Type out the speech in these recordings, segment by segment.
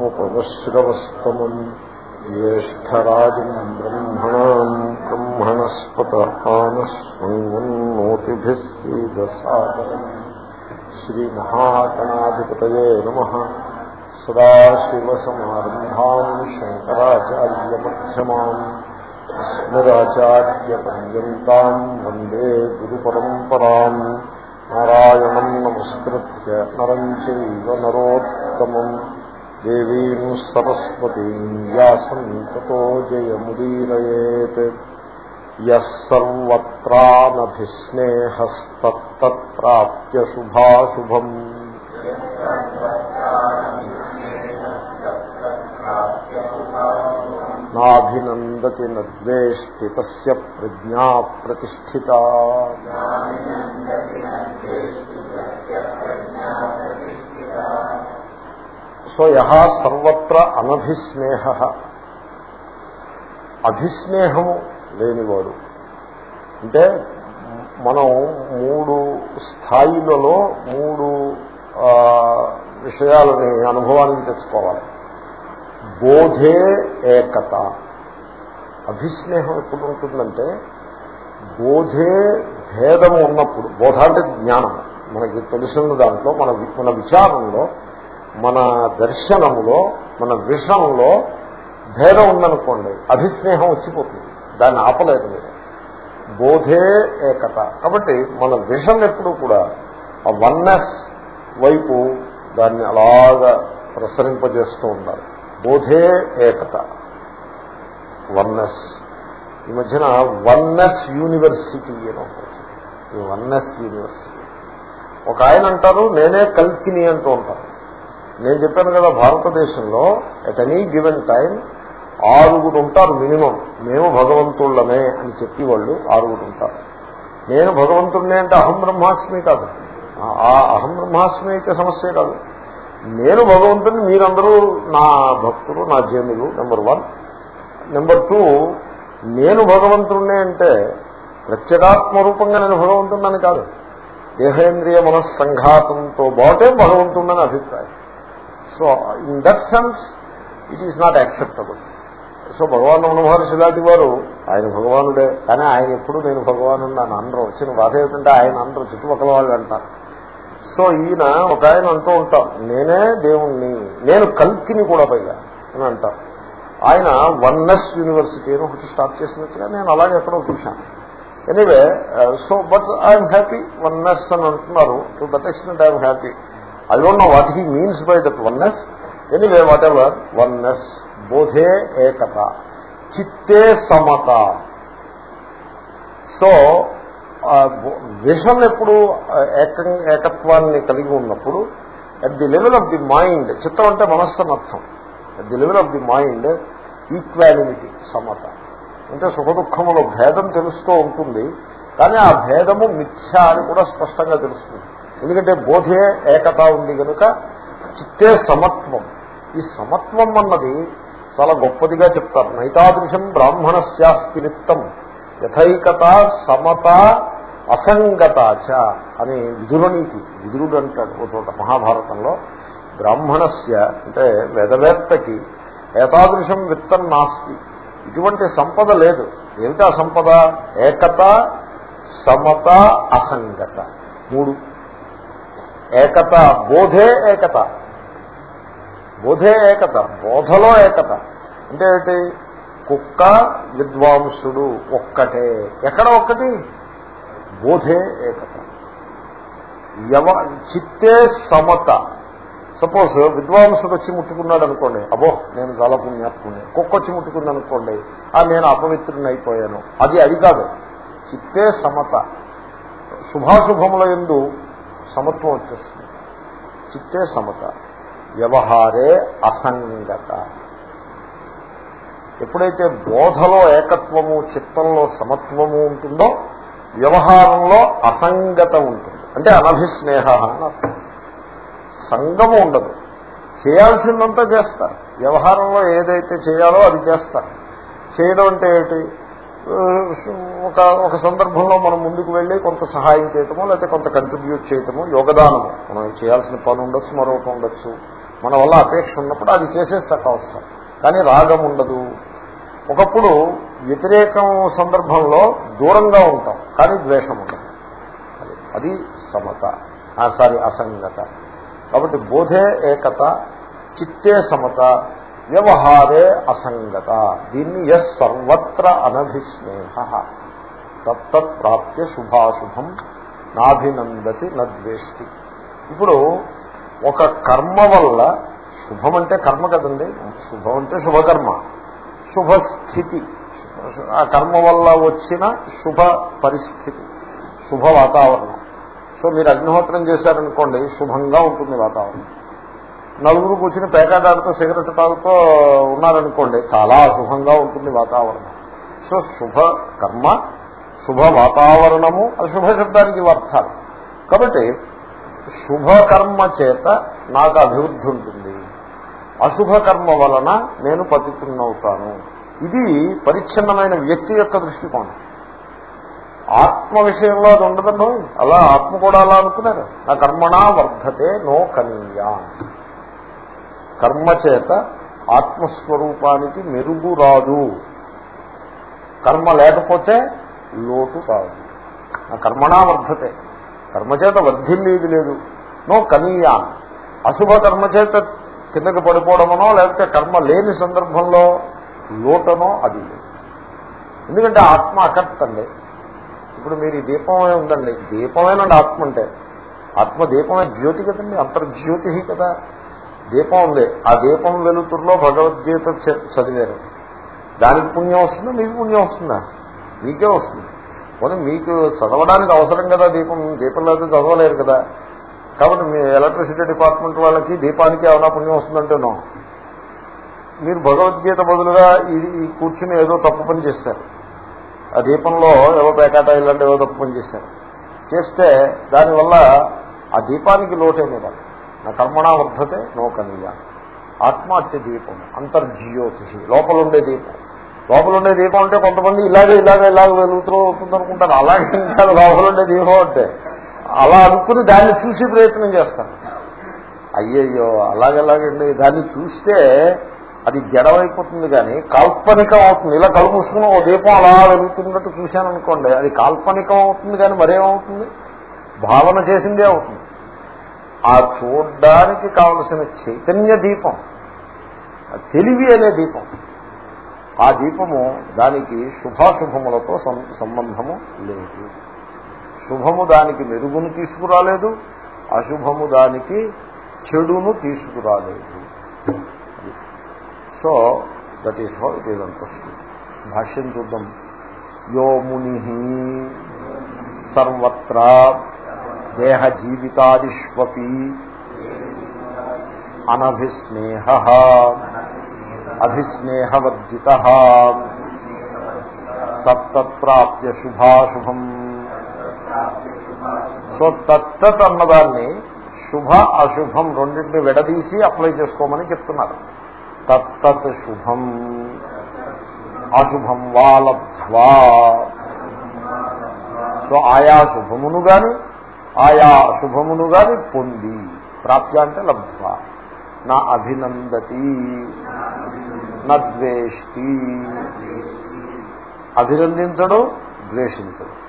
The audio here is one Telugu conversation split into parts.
ఉపమశ్రవస్తమం జ్యేష్టరాజం బ్రహ్మణా బ్రహ్మణస్పత ఆనస్వన్నోతిభిస్సీదసాదరం శ్రీమహాగణాధిపతయే నమ. సదాశివసమారంభాం శంకరాచార్యమ్యమాన్ స్మరాచార్యపర్యంతం వందే గురుపరంపరాం. నారాయణం నమస్కృత్య నరం చైవ నరోత్తమం దేవీం సరస్వతీం వ్యాసం తతో జయముదీరయేత్ యర్వత్రానభిస్నేహస్తత్ప్రాప్య శుభాశుభం నాభినందతి నద్వేష్టి తస్య ప్రజ్ఞా ప్రతిష్ఠిత. సో యహ సర్వత్ర అనభిస్నేహ. అభిస్నేహము లేనివాడు. అంటే మనం మూడు స్థాయిలలో మూడు విషయాలని అనుభవానికి తెచ్చుకోవాలి. బోధే ఏకత. అభిస్నేహం ఎప్పుడు ఉంటుందంటే బోధే భేదము ఉన్నప్పుడు బోధ అంటే జ్ఞానం. మనకి తెలిసిన దాంట్లో మన మన విచారంలో మన దర్శనములో మన విషంలో భేదం ఉందనుకోండి అభిస్నేహం వచ్చిపోతుంది. దాన్ని ఆపలేదు మీరు. బోధే ఏకత. కాబట్టి మన విషం ఎప్పుడు కూడా ఆ వన్నెస్ వైపు దాన్ని అలాగా ప్రసరింపజేస్తూ ఉండాలి. బోధే ఏకత. వన్నెస్. ఈ మధ్యన వన్నెస్ యూనివర్సిటీ అని ఈ వన్నెస్ యూనివర్సిటీ. ఒక ఆయన అంటారు నేనే కల్కిని అంటూ ఉంటాను నేను చెప్పాను కదా భారతదేశంలో ఎట్ ఎనీ గివెన్ టైం ఆరుగురు ఉంటారు మినిమం. మేము భగవంతుళ్ళమే అని చెప్పి వాళ్ళు ఆరుగురు ఉంటారు. నేను భగవంతుడినే అంటే అహం బ్రహ్మాస్మి కాదు. ఆ అహం బ్రహ్మాస్మి అయితే సమస్య కాదు. నేను భగవంతుని మీరందరూ నా భక్తులు నా జనులు నెంబర్ వన్ నెంబర్ టూ నేను భగవంతుడినే అంటే ప్రత్యేగాత్మరూపంగా నేను భగవంతుడని కాదు. దేహేంద్రియ మనస్సంఘాతంతో బాటే భగవంతుడని అభిప్రాయం. So in that sense it is not acceptable so Bhagavan Ramana Maharshi వారు ఆయన భగవానుడే కానీ ఆయన ఎప్పుడు నేను భగవాను అని అనరు. వచ్చిన బాధ ఏమిటంటే ఆయన అందరూ చుట్టుపక్కల వాళ్ళు అంటారు. సో ఈయన ఒక ఆయన అంటూ ఉంటాం నేనే దేవుణ్ణి నేను కల్కిని కూడా పైగా అని అంటారు ఆయన వన్నెస్ యూనివర్సిటీ అని ఒకటి స్టార్ట్ చేసినట్టుగా నేను అలాగే ఎక్కడో చూశాను. Anyway so but I'm happy oneness అని అంటున్నారు. To that extent I'm happy. I don't know what he means by that oneness. Anyway whatever oneness బోధే ఏకత చిత్తే సమత. సో విషం ఎప్పుడు ఏక ఏకత్వాన్ని కలిగి ఉన్నప్పుడు at the level of the mind చిత్తం అంటే మనస్సు అర్థం at the level of the mind equality Samata. అంటే సుఖదుఖముల భేదం తెలుస్తూ ఉంటుంది కానీ ఆ భేదము మిథ్య అని కూడా స్పష్టంగా తెలుస్తుంది. ఎందుకంటే బోధే ఏకత ఉంది కనుక చిత్తే సమత్వం. ఈ సమత్వం అన్నది చాలా గొప్పదిగా చెప్తారు. నైతాదృశం బ్రాహ్మణస్యాస్తి నిత్తం యథైకత సమత అసంగతాచ అని విదురనీతి విదురుడు అంటాడు ఒక చోట మహాభారతంలో బ్రాహ్మణస్య అంటే వేదవేత్తకి ఏతాదృశం విత్తం నాస్తి. ఇటువంటి సంపద లేదు. ఏమిటా సంపద? ఏకత సమత అసంగత. మూడు. ఏకత బోధే ఏకత. బోధే ఏకత బోధలో ఏకత. అంటే ఏంటి కుక్క విద్వాంసుడు ఒక్కటే. ఎక్కడ ఒక్కటి? బోధే ఏకత. యవ చిత్తే సమత. సపోజ్ విద్వాంసుడు వచ్చి ముట్టుకున్నాడు అనుకోండి అబో నేను చాలా పుణ్యాత్ముని. కుక్క వచ్చి ముట్టుకుంది అనుకోండి ఆ నేను అపవిత్రుని అయిపోయాను అది అది కాదు. చిత్తే సమత. శుభాశుభముల ఎందు సమత్వం వచ్చేస్తుంది. చిత్తే సమత. వ్యవహారే అసంగత. ఎప్పుడైతే బోధలో ఏకత్వము చిత్తంలో సమత్వము ఉంటుందో వ్యవహారంలో అసంగత ఉంటుంది. అంటే అనభిస్నేహ అని అర్థం. సంగము ఉండదు. చేయాల్సిందంతా చేస్తారు వ్యవహారంలో ఏదైతే చేయాలో అది చేస్తారు చేయడం అంటే ఏమిటి? ఒక ఒక సందర్భంలో మనం ముందుకు వెళ్ళి కొంత సహాయం చేయటమో లేకపోతే కొంత కంట్రిబ్యూట్ చేయటము యోగదానము మనం చేయాల్సిన పని ఉండొచ్చు మరొకటి ఉండొచ్చు. మన వల్ల అపేక్ష ఉన్నప్పుడు అది చేసేస్తాక అవసరం. కానీ రాగం ఉండదు. ఒకప్పుడు వ్యతిరేకం సందర్భంలో దూరంగా ఉంటాం కానీ ద్వేషం ఉండదు. అది సమత సారీ అసంగత. కాబట్టి బోధే ఏకత చిత్తే సమత వ్యవహారే అసంగత. దీన్ని ఎస్ సర్వత్ర అనభిస్నేహ తత్తత్ ప్రాప్య శుభాశుభం నాభినందతి నద్వేష్టి. ఇప్పుడు ఒక కర్మ వల్ల శుభం అంటే కర్మ కదండి శుభం అంటే శుభకర్మ. శుభస్థితి. ఆ కర్మ వల్ల వచ్చిన శుభ పరిస్థితి శుభ వాతావరణం. సో మీరు అగ్నిహోత్రం చేశారనుకోండి శుభంగా ఉంటుంది వాతావరణం. నలుగురు కూర్చుని పేకాటాడుతూ సిగరెట్ తాగుతూ ఉన్నారనుకోండి చాలా అశుభంగా ఉంటుంది వాతావరణం. సో శుభ కర్మ శుభ వాతావరణము అశుభ శబ్దానికి ఇవి అర్థాలు కాబట్టి శుభకర్మ చేత నాకు అభివృద్ధి ఉంటుంది. అశుభ కర్మ వలన నేను పతితున్నవుతాను. ఇది పరిచ్ఛిన్నమైన వ్యక్తి యొక్క దృష్టికోణం. ఆత్మ విషయంలో అది ఉండదండి? అలా ఆత్మ కూడా అలా అనుకున్నారు. నా కర్మణా వర్ధతే నో కనీయా. కర్మచేత ఆత్మస్వరూపానికి మెరుగు రాదు. కర్మ లేకపోతే లోటు కాదు. నా కర్మణా వర్ధతే. కర్మచేత వర్ధిల్లేది లేదు. నో కనీయాన్ అశుభ కర్మచేత కిందకి పడిపోవడమనో లేకపోతే కర్మ లేని సందర్భంలో లోటనో అది ఎందుకంటే ఆత్మ అకర్తండి ఇప్పుడు మీరు ఈ దీపమే ఉందండి. దీపమేనండి ఆత్మ అంటే. ఆత్మ దీపమే జ్యోతి కదండి. అంతర్జ్యోతి కదా. దీపం ఉంది. ఆ దీపం వెలుతురులో భగవద్గీత చదివారు. దానికి పుణ్యం వస్తుందా? మీకు పుణ్యం వస్తుందా? మీకే వస్తుంది. పోనీ మీకు చదవడానికి అవసరం కదా దీపం. దీపం లేకపోతే చదవలేరు కదా. కాబట్టి మీ ఎలక్ట్రిసిటీ డిపార్ట్మెంట్ వాళ్ళకి దీపానికి ఏమైనా పుణ్యం వస్తుందంటేనో మీరు భగవద్గీత బదులుగా ఇది ఈ కూర్చుని ఏదో తప్పు పని చేస్తారు. ఆ దీపంలో ఏవో పేకాట ఇలాంటి ఏదో తప్పు పని చేస్తారు. చేస్తే దానివల్ల ఆ దీపానికి లోటే కదా. నా కర్మణా వర్ధతే నో ఆత్మహత్య దీపం అంతర్జ్యోతి లోపల ఉండే దీపం. లోపల ఉండే దీపం అంటే కొంతమంది ఇలాగే ఇలాగే ఇలాగ వెలుగుతూ అవుతుంది అనుకుంటారు అలాగే లోపల ఉండే దీపం అంటే. అలా అనుకుని దాన్ని చూసి ప్రయత్నం చేస్తారు. అయ్యయ్యో అలాగేలాగండి. దాన్ని చూస్తే అది జడమైపోతుంది కానీ కాల్పనికం అవుతుంది. ఇలా కళ్ళు ఓ దీపం అలా వెలుగుతున్నట్టు చూశాను అనుకోండి అది కాల్పనికం అవుతుంది కానీ మరేమవుతుంది? భావన చేసిందే అవుతుంది. ఆ చూడ్డానికి కావలసిన చైతన్య దీపం తెలివి అనే దీపం ఆ దీపము దానికి శుభాశుభములతో సం- సంబంధము లేదు. శుభము దానికి మెరుగును తీసుకురాలేదు అశుభము దానికి చెడును తీసుకురాలేదు. So that is how it is అంతస్తుంది భాష్యం చూద్దాం. యో ముని సర్వత్ర దేహ జీవితాదిష్వపి అనభిస్నేహ అభిస్నేహవర్జిత తత్తత్ప్రాప్య శుభాశుభం. సో తత్తత్ అన్నదాన్ని శుభ అశుభం రెండింటిని విడదీసి అప్లై చేసుకోమని చెప్తున్నారు. తత్తత్ శుభం అశుభం వా లబ్ధ్వా సో ఆయా శుభమును గాని ఆయా అశుభమును గాని పొంది ప్రాప్య అంటే లబ్ధ్వా। నా అభినందతి నద్వేష్టి అభినందించడు ద్వేషించడు।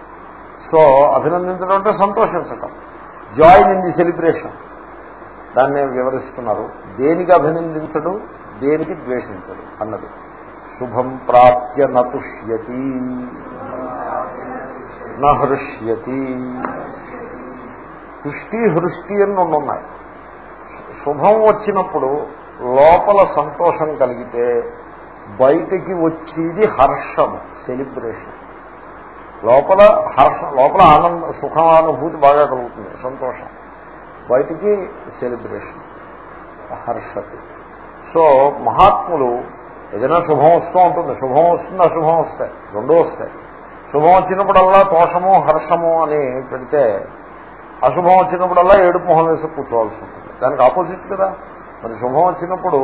సో అభినందించడం అంటే సంతోషించటం। Join in the celebration. దాన్ని వివరిస్తున్నారు। దేనికి అభినందించడు? దేనికి ద్వేషించడు అన్నది. శుభం ప్రాప్య నతుష్యతి నహృష్యతి తుష్టి హృష్టి అని రెండు ఉన్నాయి. శుభం వచ్చినప్పుడు లోపల సంతోషం కలిగితే బయటికి వచ్చేది హర్షం సెలిబ్రేషన్. లోపల హర్ష లోపల ఆనంద సుఖానుభూతి బాగా కలుగుతుంది సంతోషం. బయటికి సెలిబ్రేషన్ హర్షతి. సో మహాత్ములు ఏదైనా శుభం వస్తూ ఉంటుంది. శుభం వస్తుంది అశుభం వస్తాయి. రెండూ వస్తాయి. శుభం వచ్చినప్పుడల్లా తోషము హర్షము అని పెడితే అశుభం వచ్చినప్పుడల్లా ఏడు మొహం వేసి కూర్చోవాల్సి ఉంటుంది. దానికి ఆపోజిట్ కదా. మరి శుభం వచ్చినప్పుడు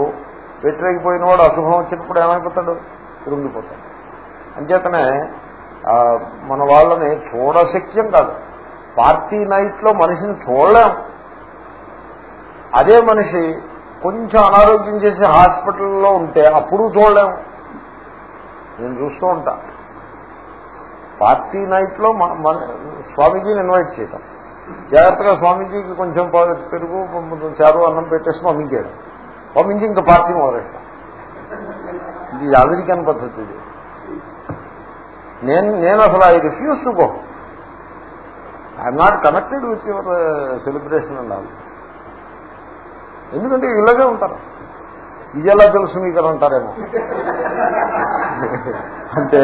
వ్యతిరేకిపోయిన వాడు అశుభం వచ్చినప్పుడు ఏమైపోతాడు? కృంగిపోతాడు. అంచేతనే మన వాళ్ళని చూడశక్యం కాదు. పార్టీ నైట్లో మనిషిని చూడలేం. అదే మనిషి కొంచెం అనారోగ్యం చేసి హాస్పిటల్లో ఉంటే అప్పుడు చూడలేము. నేను చూస్తూ ఉంటా. పార్టీ నైట్లో మన మన స్వామీజీని ఇన్వైట్ చేయటం. జాగ్రత్తగా స్వామీజీకి కొంచెం పెరుగు కొంచెం చారు అన్నం పెట్టేసి పంపించేయడం పంపించి ఇంకా పార్టీ మొదలెట్టడం ఇది అమెరికన్ పద్ధతి ఇది. నేను నేను అసలు I refuse to go. I'm not connected with your uh, celebration and all. ఎందుకంటే ఇలాగే ఉంటారు. ఇది ఎలా తెలుసు మీకు అంటారేమో అంటే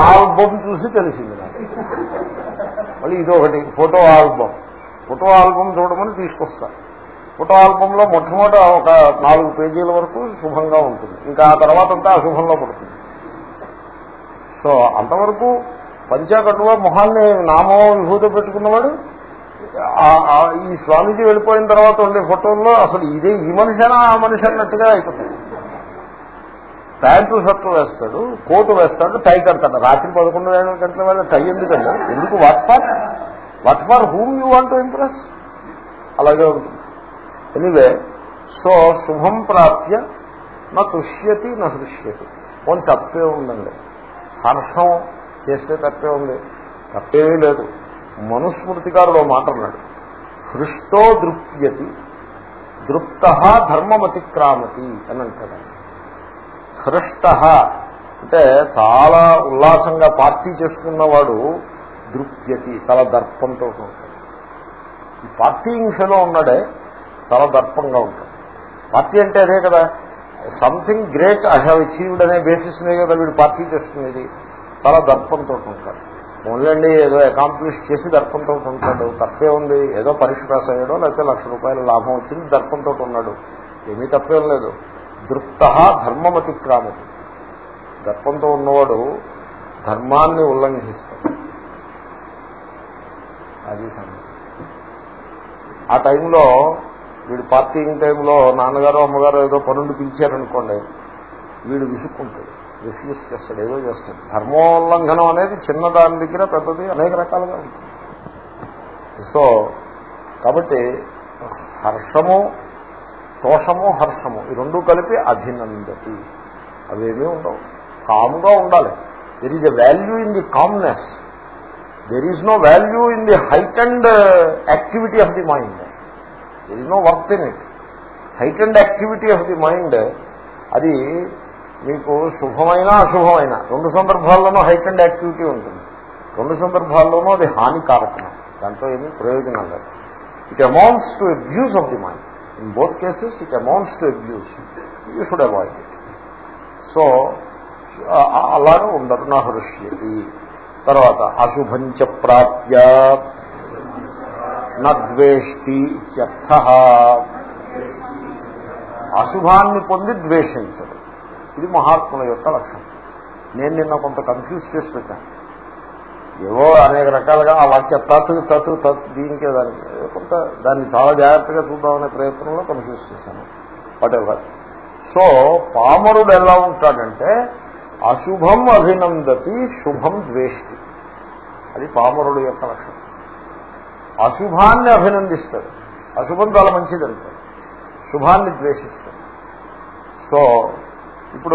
ఆల్బమ్ చూసి తెలిసింది నాకు. మళ్ళీ ఇదొకటి ఫోటో ఆల్బమ్ ఫోటో ఆల్బమ్ చూడమని తీసుకొస్తా. ఫోటో ఆల్బంలో మొట్టమొదట ఒక నాలుగు పేజీల వరకు శుభంగా ఉంటుంది. ఇంకా ఆ తర్వాత అంతా అశుభంలో పడుతుంది. సో అంతవరకు పంచాకటువ మొహాన్ని నామో విభూత పెట్టుకున్నవాడు ఈ స్వామీజీ వెళ్ళిపోయిన తర్వాత ఉండే ఫోటోల్లో అసలు ఇదే ఈ మనిషినా ఆ మనిషి అన్నట్టుగా అయిపోతుంది. ప్యాంటు షర్టు వేస్తాడు కోటు వేస్తాడు టై కడతాడు. రాత్రి పదకొండు గంటల వేళ టై ఎందుకండి ఎందుకు what for? What for whom you want to impress? అలాగే ఉంటుంది. ఎనివే సో శుభం ప్రాప్య నా తుష్యతి నా దృశ్యతి కొంత తప్పే ఉందండి. హర్షం చేస్తే తప్పే ఉంది. తప్పేమీ లేదు. మనుస్మృతికారుడు మాట అన్నాడు. హృష్టో దృప్యతి దృప్త ధర్మమతిక్రామతి అని అంటాడు హృష్ట అంటే చాలా ఉల్లాసంగా పార్టీ చేసుకున్నవాడు దృప్యతి చాలా దర్పంతో ఉంటాడు. ఈ పార్టీ హింసలో ఉన్నాడే చాలా దర్పంగా ఉంటాడు. పార్టీ అంటే అదే కదా something great I have achieved అనే బేసిస్ మీద కదా వీడు పార్టీ చేసుకునేది చాలా దర్పంతో ఉంటాడు. ఓన్లండి ఏదో అకాంప్లిష్ చేసి దర్పంతో ఉంటాడు. తప్పే ఉంది. ఏదో పరీక్ష పాస్ అయ్యాడో లేకపోతే లక్ష రూపాయల లాభం వచ్చింది దర్పంతో ఉన్నాడు. ఏమీ తప్పేం లేదు. దృప్త ధర్మమతిక్రామతి దర్పంతో ఉన్నవాడు ధర్మాన్ని ఉల్లంఘిస్తాడు. అది ఆ టైంలో వీడు పార్టీయింగ్ టైంలో నాన్నగారు అమ్మగారు ఏదో పనులు పిలిచారనుకోండి వీడు విసుక్కుంటాడు. రిఫ్యూజ్ చేస్తాడు ఏదో చేస్తాడు. ధర్మోల్లంఘనం అనేది చిన్న దాని దగ్గర పెద్దది అనేక రకాలుగా ఉంటుంది. సో కాబట్టి హర్షము తోషము హర్షము ఈ రెండు కలిపి అభినందతి. అవేమీ ఉండవు. కామ్గా ఉండాలి. There is a value in the calmness there is no value in the height and activity of the mind there is no worth in it height and activity of the mind అది మీకు శుభమైన అశుభమైన రెండు సందర్భాల్లోనూ హైటెండ్ యాక్టివిటీ ఉంటుంది. రెండు సందర్భాల్లోనూ అది హానికారకం. దాంట్లో ఏమీ ప్రయోజనం లేదు. It amounts to abuse of the mind in both cases it amounts to abuse you should avoid it so అలాగే ఉండరు. నా హృష్యతి. తర్వాత అశుభంచ ప్రాప్య. నద్వేష్టి ఇత్యర్థ. అశుభాన్ని పొంది ద్వేషించడు ఇది మహాత్ముల యొక్క లక్షణం. నేను నిన్న కొంత కన్ఫ్యూజ్ చేసి పెట్టాను. ఏవో అనేక రకాలుగా ఆ వాక్య తత్తు తత్తు తత్తు దీనికే దానికి కొంత దాన్ని చాలా జాగ్రత్తగా చూద్దామనే ప్రయత్నంలో కన్ఫ్యూజ్ చేశాను. వాట్ ఎవర్ సో పామరుడు ఎలా ఉంటాడంటే అశుభం అభినందతి శుభం ద్వేష్టి. అది పామరుడు యొక్క లక్షణం. అశుభాన్ని అభినందిస్తాడు. అశుభం చాలా మంచిది అంటాడు. శుభాన్ని ద్వేషిస్తాడు. సో ఇప్పుడు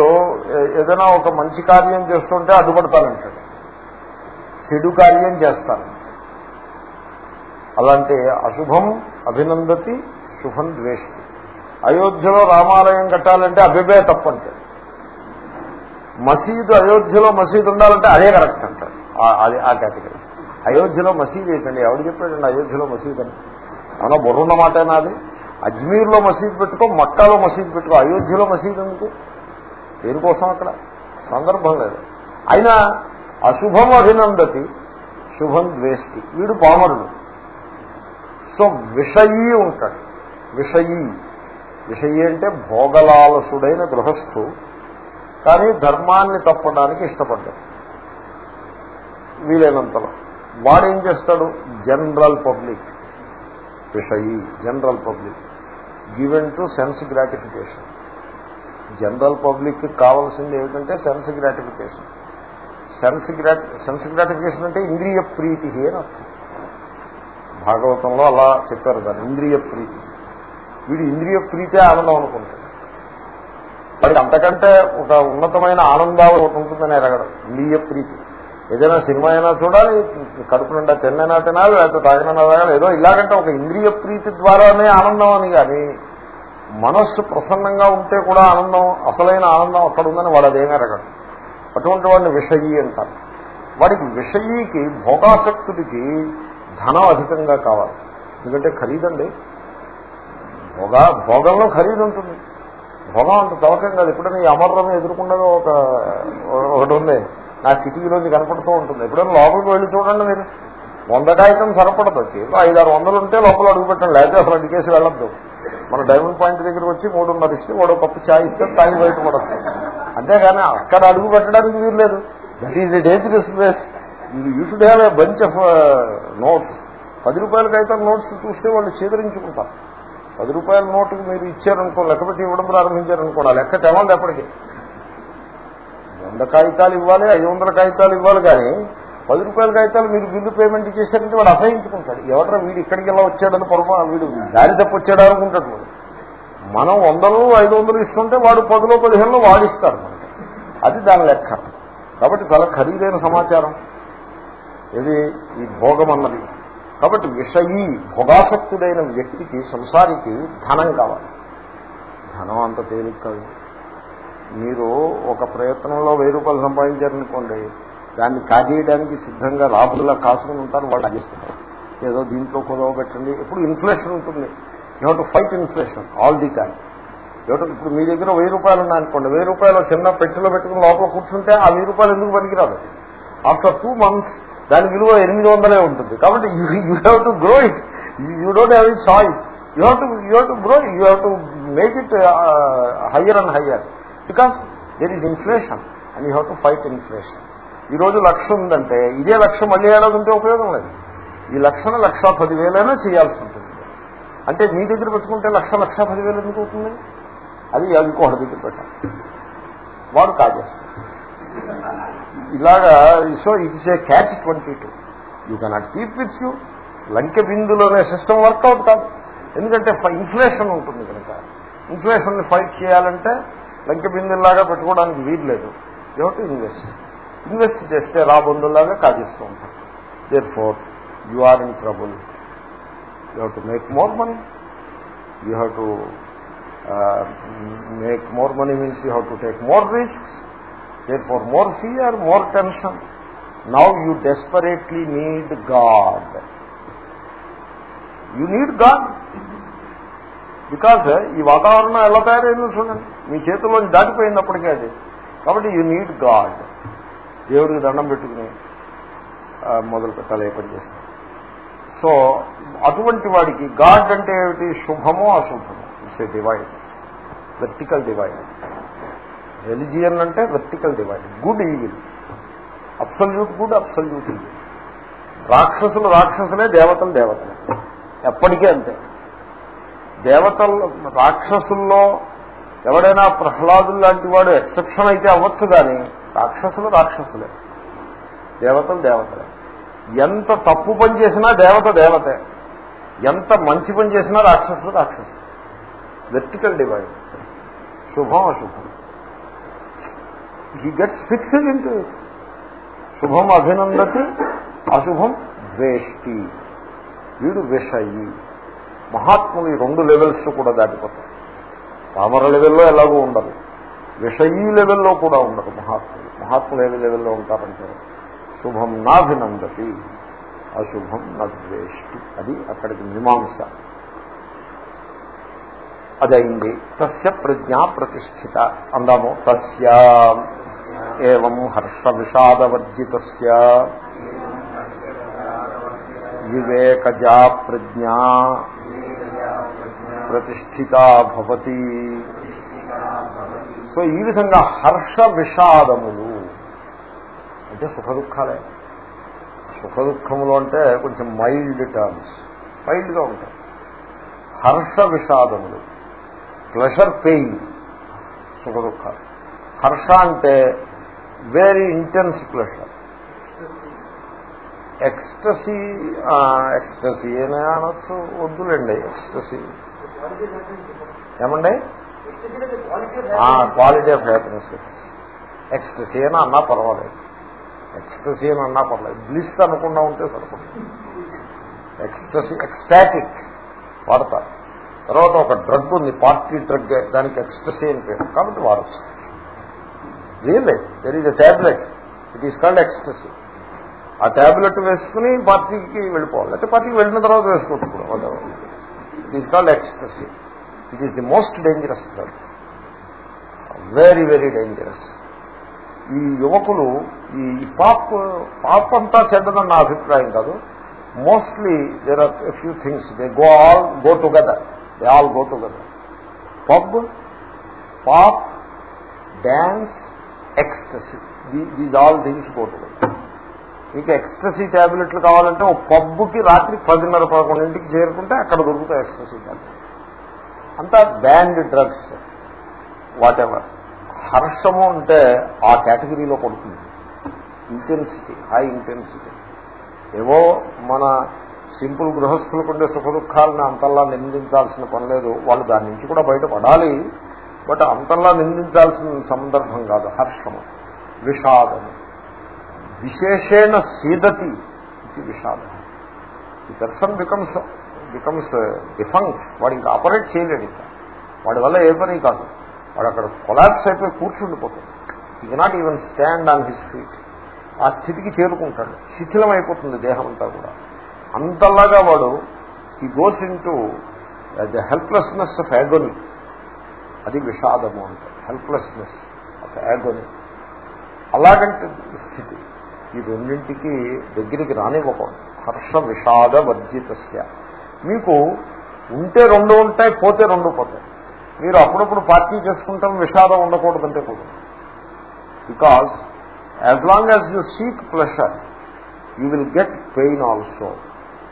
ఏదైనా ఒక మంచి కార్యం చేస్తుంటే అడ్డుపడతానంటాడు. చెడు కార్యం చేస్తాను. అలాంటి అశుభం అభినందతి శుభం ద్వేషి అయోధ్యలో రామాలయం కట్టాలంటే అభిబే తప్పంటాడు మసీదు అయోధ్యలో మసీదు ఉండాలంటే అదే కరెక్ట్ అంటాడు. ఆ- అది ఆ కేటగిరీ. అయోధ్యలో మసీదు ఏంటండి? ఎవరు చెప్పాడండి అయోధ్యలో మసీదు అని? ఏమన్నా బుర్రున్న మాటేనా అది? అజ్మీర్లో మసీదు పెట్టుకో మక్కాలో మసీదు పెట్టుకో అయోధ్యలో మసీదు ఎందుకు? దేనికోసం అక్కడ? సందర్భం లేదు. అయినా అశుభం అభినందతి శుభం ద్వేష్టి. వీడు పామరుడు. సో విషయీ ఉంటాడు. విషయీ. విషయీ అంటే భోగలాలసుడైన గృహస్థు కానీ ధర్మాన్ని తప్పడానికి ఇష్టపడ్డాడు. వీలైనంతలో. వాడేం చేస్తాడు? General public. విషయీ general public. Given to sense gratification. General public కావాల్సింది ఏమిటంటే సెన్స్ గ్రాటిఫికేషన్. సెన్స్ గ్రాటి సెన్స్ గ్రాటిఫికేషన్ అంటే ఇంద్రియ ప్రీతి అని అర్థం. భాగవతంలో అలా చెప్పారు దాన్ని ఇంద్రియ ప్రీతి. వీడు ఇంద్రియ ప్రీతే ఆనందం అనుకుంటాడు. వాడికి అంతకంటే ఒక ఉన్నతమైన ఆనందాలు ఒకటి ఉంటుందని ఎరగడం ఇంద్రియ ప్రీతి. ఏదైనా సినిమా అయినా చూడాలి కడుపు నిండా తిన్నైనా తినాలి లేకపోతే తాగినైనా తాగాలి ఏదో ఇలాగంటే ఒక ఇంద్రియ ప్రీతి ద్వారానే ఆనందం అని కానీ మనస్సు ప్రసన్నంగా ఉంటే కూడా ఆనందం అసలైన ఆనందం అక్కడ ఉందని వాడు అదేమీ ఎరగడు అటువంటి వాడిని విషయీ అంటారు. వాడికి విషయీకి భోగాసక్తుడికి ధనం అధికంగా కావాలి. ఎందుకంటే ఖరీదండి. భోగా భోగంలో ఖరీదు ఉంటుంది. భోగం అంత తవకం కాదు. ఎప్పుడైనా ఈ అమర్రం ఎదుర్కొండగా ఒక ఒకటి ఉంది. నా కిటికీలోంచి కనపడుతూ ఉంటుంది. ఎప్పుడైనా లోపలికి వెళ్ళి చూడండి మీరు. వంద కాగితం సరిపడదు. ఏదో ఐదారు వందలు ఉంటే లోపల అడుగు పెట్టండి లేకపోతే అసలు అడిగేసి వెళ్ళద్దు. మన డైమండ్ పాయింట్ దగ్గరకు వచ్చి మూడున్నర ఇస్తే వాడు కప్పు చాయ్ ఇస్తే తాగి బయటపడచ్చు. అంతేగాని అక్కడ అడుగు పెట్టడానికి వీలు లేదు. That is a dangerous place you should have a bunch of notes పది రూపాయలకైతే నోట్స్ చూస్తే వాళ్ళు చేదరించుకుంటారు. పది రూపాయల నోటుకి మీరు ఇచ్చారనుకో లెక్క పెట్టి ఇవ్వడం ప్రారంభించారనుకోండి ఆ లెక్క తెవాలి ఎప్పటికీ. వంద కాగితాలు ఇవ్వాలి ఐదు వందల కాగితాలు ఇవ్వాలి కానీ పది రూపాయల కాగితాలు మీరు బిల్లు పేమెంట్ చేశారంటే వాడు అసహించుకుంటాడు. ఎవడరా వీడు ఇక్కడికి ఎలా వచ్చాడని పొరపా వీడు దారి తప్పు వచ్చాడు అనుకుంటాడు వాడు. మనం వందలు ఐదు వందలు ఇస్తుంటే వాడు పదిలో పదిహేనులో వాడిస్తాడు అది దాని లెక్క. కాబట్టి చాలా ఖరీదైన సమాచారం. ఇది ఈ భోగం అన్నది. కాబట్టి విషయీ భోగాసక్తుడైన వ్యక్తికి సంసారికి ధనం కావాలి. ధనం అంత తేలిక కాదు. మీరు ఒక ప్రయత్నంలో వెయ్యి రూపాయలు సంపాదించారనుకోండి దాన్ని కాజేయడానికి సిద్ధంగా రాబులా కాసుకుని ఉంటారు వాళ్ళు కాజేస్తున్నారు ఏదో దీంట్లో కుదవ పెట్టండి. ఇప్పుడు ఇన్ఫ్లేషన్ ఉంటుంది. You to fight inflation all the time. ఇప్పుడు మీ దగ్గర వెయ్యి రూపాయలు ఉన్నాయనుకోండి వెయ్యి రూపాయలు చిన్న పెట్టెలో పెట్టుకుని లోపల కూర్చుంటే ఆ వెయ్యి రూపాయలు ఎందుకు పనికిరాదు? ఆఫ్టర్ టూ మంత్స్ దాని విలువ ఎనిమిది వందలే ఉంటుంది. కాబట్టి you have to grow it you don't have it choice you have to you have to grow you have to make it higher and higher because there is inflation and you have to fight inflation ఈరోజు లక్ష ఉందంటే ఇదే లక్ష మళ్ళీ ఏడాది ఉంటే ఉపయోగం లేదు. ఈ లక్షణ లక్ష పదివేలైనా చేయాల్సి ఉంటుంది. అంటే మీ దగ్గర పెట్టుకుంటే లక్ష లక్ష పదివేలు ఎందుకు అవుతుంది? అది ఇంకోటి దగ్గర పెట్టాలి. వాడు కాజేస్తాడు. ఇలాగా so it is a catch twenty two you cannot keep with you లంకె బిందులోనే సిస్టమ్ వర్కౌట్ కాదు. ఎందుకంటే ఇన్ఫ్లేషన్ ఉంటుంది కనుక. ఇన్ఫ్లేషన్ ఫైట్ చేయాలంటే లంకె బిందులాగా పెట్టుకోవడానికి వీలు లేదు. యూ టు ఇన్వెస్ట్ ఇన్వెస్ట్ చేస్తే రాబందులాగా కాదిస్తూ ఉంటాం. Therefore you are in trouble you have to make more money you have to make more money means you have to take more risks for more fear more tension now you desperately need God you need God because ఈ వాతావరణం ఎలా తయారైందో చూడండి. మీ చేతిలో దాటిపోయినప్పటికీ అది. కాబట్టి యూ నీడ్ గాడ్ దేవుడికి దండం పెట్టుకుని మొదలు పెట్టాలి ఏ పని చేస్తాం. సో అటువంటి వాడికి గాడ్ అంటే ఏమిటి? శుభమో అశుభమో. It's a divide vertical divide religion అంటే vertical divide good evil absolute good absolute evil రాక్షసులు రాక్షసులే దేవతలు దేవతలే. ఎప్పటికీ అంతే. దేవతలు రాక్షసుల్లో ఎవడైనా ప్రహ్లాదులు లాంటి వాడు ఎక్సెప్షన్ అయితే అవ్వచ్చు కానీ రాక్షసులు రాక్షసులే. దేవతలు దేవతలే. ఎంత తప్పు పని చేసినా దేవత దేవతే. ఎంత మంచి పని చేసినా రాక్షసులు రాక్షసులు. వెర్టికల్ డివైడ్ శుభం అశుభం. He gets fixed into to శుభం అభినందతి అశుభం ద్వేష్టి. వీడు విషయి మహాత్ములు ఈ రెండు లెవెల్స్ కూడా దాటిపోతారు. తామర లెవెల్లో ఎలాగో ఉండదు. విషయీ లెవెల్లో కూడా ఉండదు మహాత్ములు. మహాత్ములు ఏ లెవెల్లో ఉంటారంటే శుభం నాభినందతి అశుభం నద్వేష్టి అది అక్కడికి మీమాంస. అదైంది. తస్య ప్రజ్ఞా ప్రతిష్ఠిత అందాము. తస్య ఏం హర్ష విషాదవర్జిత వివేకజా ప్రజ్ఞా ప్రతిష్ఠిత భవతి. సో ఈ విధంగా హర్ష విషాదములు. అంటే సుఖ దుఃఖాలే సుఖ దుఃఖములు అంటే కొంచెం మైల్డ్ టర్మ్స్. మైల్డ్గా ఉంటాయి. హర్ష విషాదములు. Pleasure pain. సుఖ దుఃఖాలు హర్ష అంటే very intense pleasure ecstasy ecstasy అనే అనొచ్చు? వద్దులేండి ఎక్స్టసీ. ఏమండి? క్వాలిటీ ఆఫ్ హ్యాపీనెస్ ఎక్స్ట్రసీ అని అన్నా పర్వాలేదు. ఎక్స్ట్రసీ అని అన్నా పర్వాలేదు. బ్లిస్ అనుకుండా ఉంటే సరిపడుతుంది ఎక్స్ట్రసీ ఎక్స్టాటిక్ వాడతారు. తర్వాత ఒక డ్రగ్ ఉంది పార్టీ డ్రగ్ దానికి ఎక్స్ట్రసీ అని పేరు. కాబట్టి వాడచ్చు. Really there is a tablet it is called ecstasy ఆ ట్యాబ్లెట్ వేసుకుని పార్టీకి వెళ్ళిపోవాలి. అయితే పార్టీకి వెళ్ళిన తర్వాత వేసుకోవచ్చు it is called ecstasy it is the most dangerous drug very very dangerous ఈ యువకులు ఈ పాప్ పాప్ అంతా చెడ్డదని నా అభిప్రాయం కాదు. Mostly there are few things they go all go together they all go together pub pop dance ecstasy these all things go together మీకు ఎక్స్ట్రసీ ట్యాబ్లెట్లు కావాలంటే ఒక పబ్బుకి రాత్రి పదిన్నర పదకొండింటికి చేరుకుంటే అక్కడ దొరుకుతాయి ఎక్స్ట్రసీ ట్యాబ్లెట్ అంతా బ్యాండ్ డ్రగ్స్ వాట్ ఎవర్ హర్షము అంటే ఆ కేటగిరీలో పడుతుంది ఇంటెన్సిటీ హై ఇంటెన్సిటీ ఏవో మన సింపుల్ గృహస్థులకు ఉండే సుఖ దుఃఖాలను అంతల్లా నిందించాల్సిన పని లేదు. వాళ్ళు దాని నుంచి కూడా బయటపడాలి. బట్ అంతల్లా నిందించాల్సిన సందర్భం కాదు హర్షము. విషాదము విశేషేణ సీదతి ఇది విషాదం. ఈ person becomes becomes defunct uh, వాడు ఇంకా ఆపరేట్ చేయలేడు ఇంకా. వాడి వల్ల ఏ పని కాదు. వాడు అక్కడ కొలాప్స్ అయిపోయి కూర్చుండిపోతాడు. He not even stand on his feet ఆ స్థితికి చేరుకుంటాడు. శిథిలం అయిపోతుంది దేహం అంతా కూడా. అంతలాగా వాడు he goes into the helplessness of agony అది విషాదము అంటే. హెల్ప్లెస్నెస్ ఆఫ్ యాగోని అలాగంటే స్థితి. ఈ రెండింటికి దగ్గరికి రానివ్వకూడదు. హర్ష విషాద వర్జితస్య. మీకు ఉంటే రెండు ఉంటాయి పోతే రెండు పోతాయి. మీరు అప్పుడప్పుడు పార్టీ చేసుకుంటాం విషాదం ఉండకూడదంటే కూడా because as long as you seek pleasure you will get pain also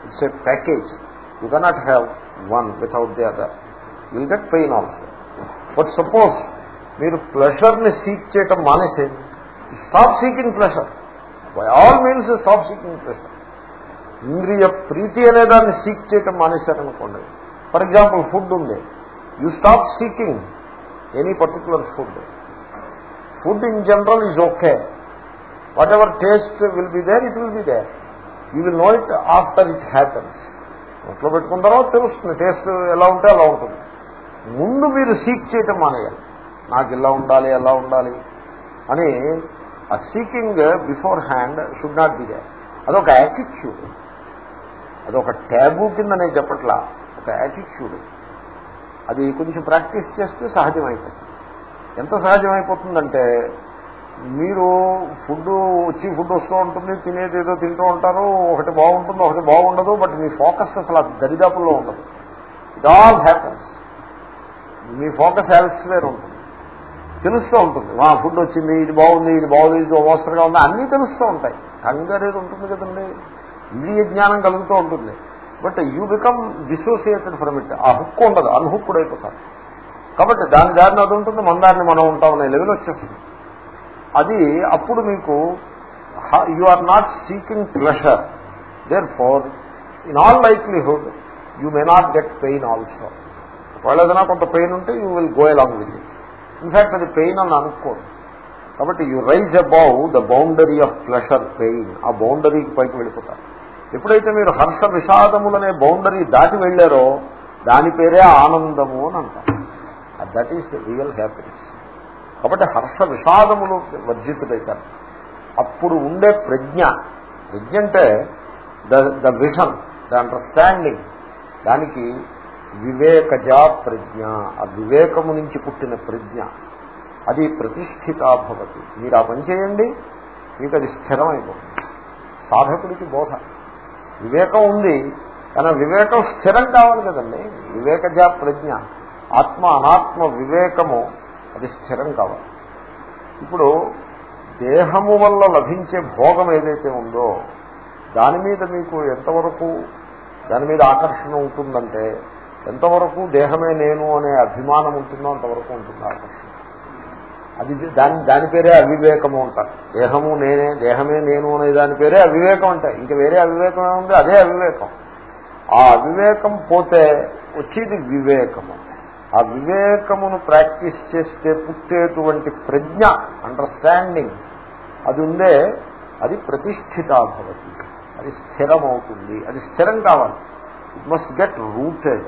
it's a package you cannot have one without the other will get pain also but suppose మీరు ప్లెషర్ని సీక్ చేయటం మానేసేది stop seeking pleasure by all means stop seeking pleasure ఇంద్రియ ప్రీతి అనే దాన్ని సీక్ చేయటం మానేశారనుకోండి. ఫర్ ఎగ్జాంపుల్ ఫుడ్ ఉంది. You stop seeking any particular food food in general is okay whatever taste will be there it will be there you will know it after it happens ఒంట్లో పెట్టుకున్న తర్వాత తెలుస్తుంది. టేస్ట్ ఎలా ఉంటే అలా ఉంటుంది. ముందు మీరు సీక్ చేయటం మానేయాలి. నాకు ఇలా ఉండాలి ఎలా ఉండాలి అని ఆ seeking beforehand should not be there అదొక యాటిట్యూడ్ అదొక ట్యాబు కింద నేను చెప్పట్లా ఒక యాటిట్యూడ్ అది కొంచెం ప్రాక్టీస్ చేస్తే సహజమైపోతుంది. ఎంత సహజమైపోతుందంటే మీరు ఫుడ్ వచ్చి ఫుడ్ వస్తూ ఉంటుంది తినేది ఏదో తింటూ ఉంటారు ఒకటి బాగుంటుంది ఒకటి బాగుండదు బట్ మీ ఫోకస్ అసలు దరిదాపుల్లో ఉండదు. ఇట్ ఆల్ హ్యాపన్స్ మీ ఫోకస్ ఎల్స్వేర్ ఉంటుంది. తెలుస్తూ ఉంటుంది. మా ఫుడ్ వచ్చింది ఇది బాగుంది ఇది బాగుంది ఇది మోస్తరుగా ఉంది. అన్నీ తెలుస్తూ ఉంటాయి. కంగారేది ఉంటుంది కదండి? ఇంద్రియ జ్ఞానం కలుగుతూ ఉంటుంది. But you become dissociated from it ఆ హుక్కు ఉండదు అన్హుక్కుడు అయిపోతారు కాబట్టి దాని దారిని అది ఉంటుంది మన దారిని మనం ఉంటామనే లెవెల్ వచ్చేస్తుంది. అది అప్పుడు మీకు you are not seeking pleasure therefore in all likelihood you may not get pain also ఒకవేళ ఏదైనా కొంత పెయిన్ ఉంటే you will go along with it in fact అది పెయిన్ అని అనుకోదు కాబట్టి you rise above the boundary of pleasure pain ఆ బౌండరీకి పైకి వెళ్ళిపోతారు. ఎప్పుడైతే మీరు హర్ష విషాదములనే బౌండరీ దాటి వెళ్ళారో దాని పేరే ఆనందము అని అంటారు. దట్ ఈస్ రియల్ హ్యాపీనెస్ కాబట్టి హర్ష విషాదములు వర్జితుడైతారు. అప్పుడు ఉండే ప్రజ్ఞ ప్రజ్ఞ అంటే the the vision the understanding దానికి వివేకజా ప్రజ్ఞ ఆ వివేకము నుంచి పుట్టిన ప్రజ్ఞ. అది ప్రతిష్ఠితాభవతి మీరు ఆ పని చేయండి మీకు అది స్థిరమైపోతుంది. సాధకుడికి బోధ. వివేకం ఉంది. కానీ వివేకం స్థిరం కావాలి కదండి. వివేకజ ప్రజ్ఞ. ఆత్మ అనాత్మ వివేకము అది స్థిరం కావాలి. ఇప్పుడు దేహము వల్ల లభించే భోగం ఏదైతే ఉందో దాని మీద మీకు ఎంతవరకు దాని మీద ఆకర్షణ ఉంటుందంటే ఎంతవరకు దేహమే నేను అనే అభిమానం ఉంటుందో అంతవరకు ఉంటుంది ఆకర్షణ. అది దాని దాని పేరే అవివేకము అంటారు. దేహము నేనే దేహమే నేను అనే దాని పేరే అవివేకం అంటారు. ఇంకా వేరే అవివేకం ఏముంది? అదే అవివేకం. ఆ అవివేకం పోతే వచ్చేది వివేకము. ఆ వివేకమును ప్రాక్టీస్ చేస్తే పుట్టేటువంటి ప్రజ్ఞ అండర్స్టాండింగ్ అది ఉందే అది ప్రతిష్ఠితాభవతి. అది స్థిరమవుతుంది. అది స్థిరం కావాలి. ఇట్ మస్ట్ గెట్ రూటెడ్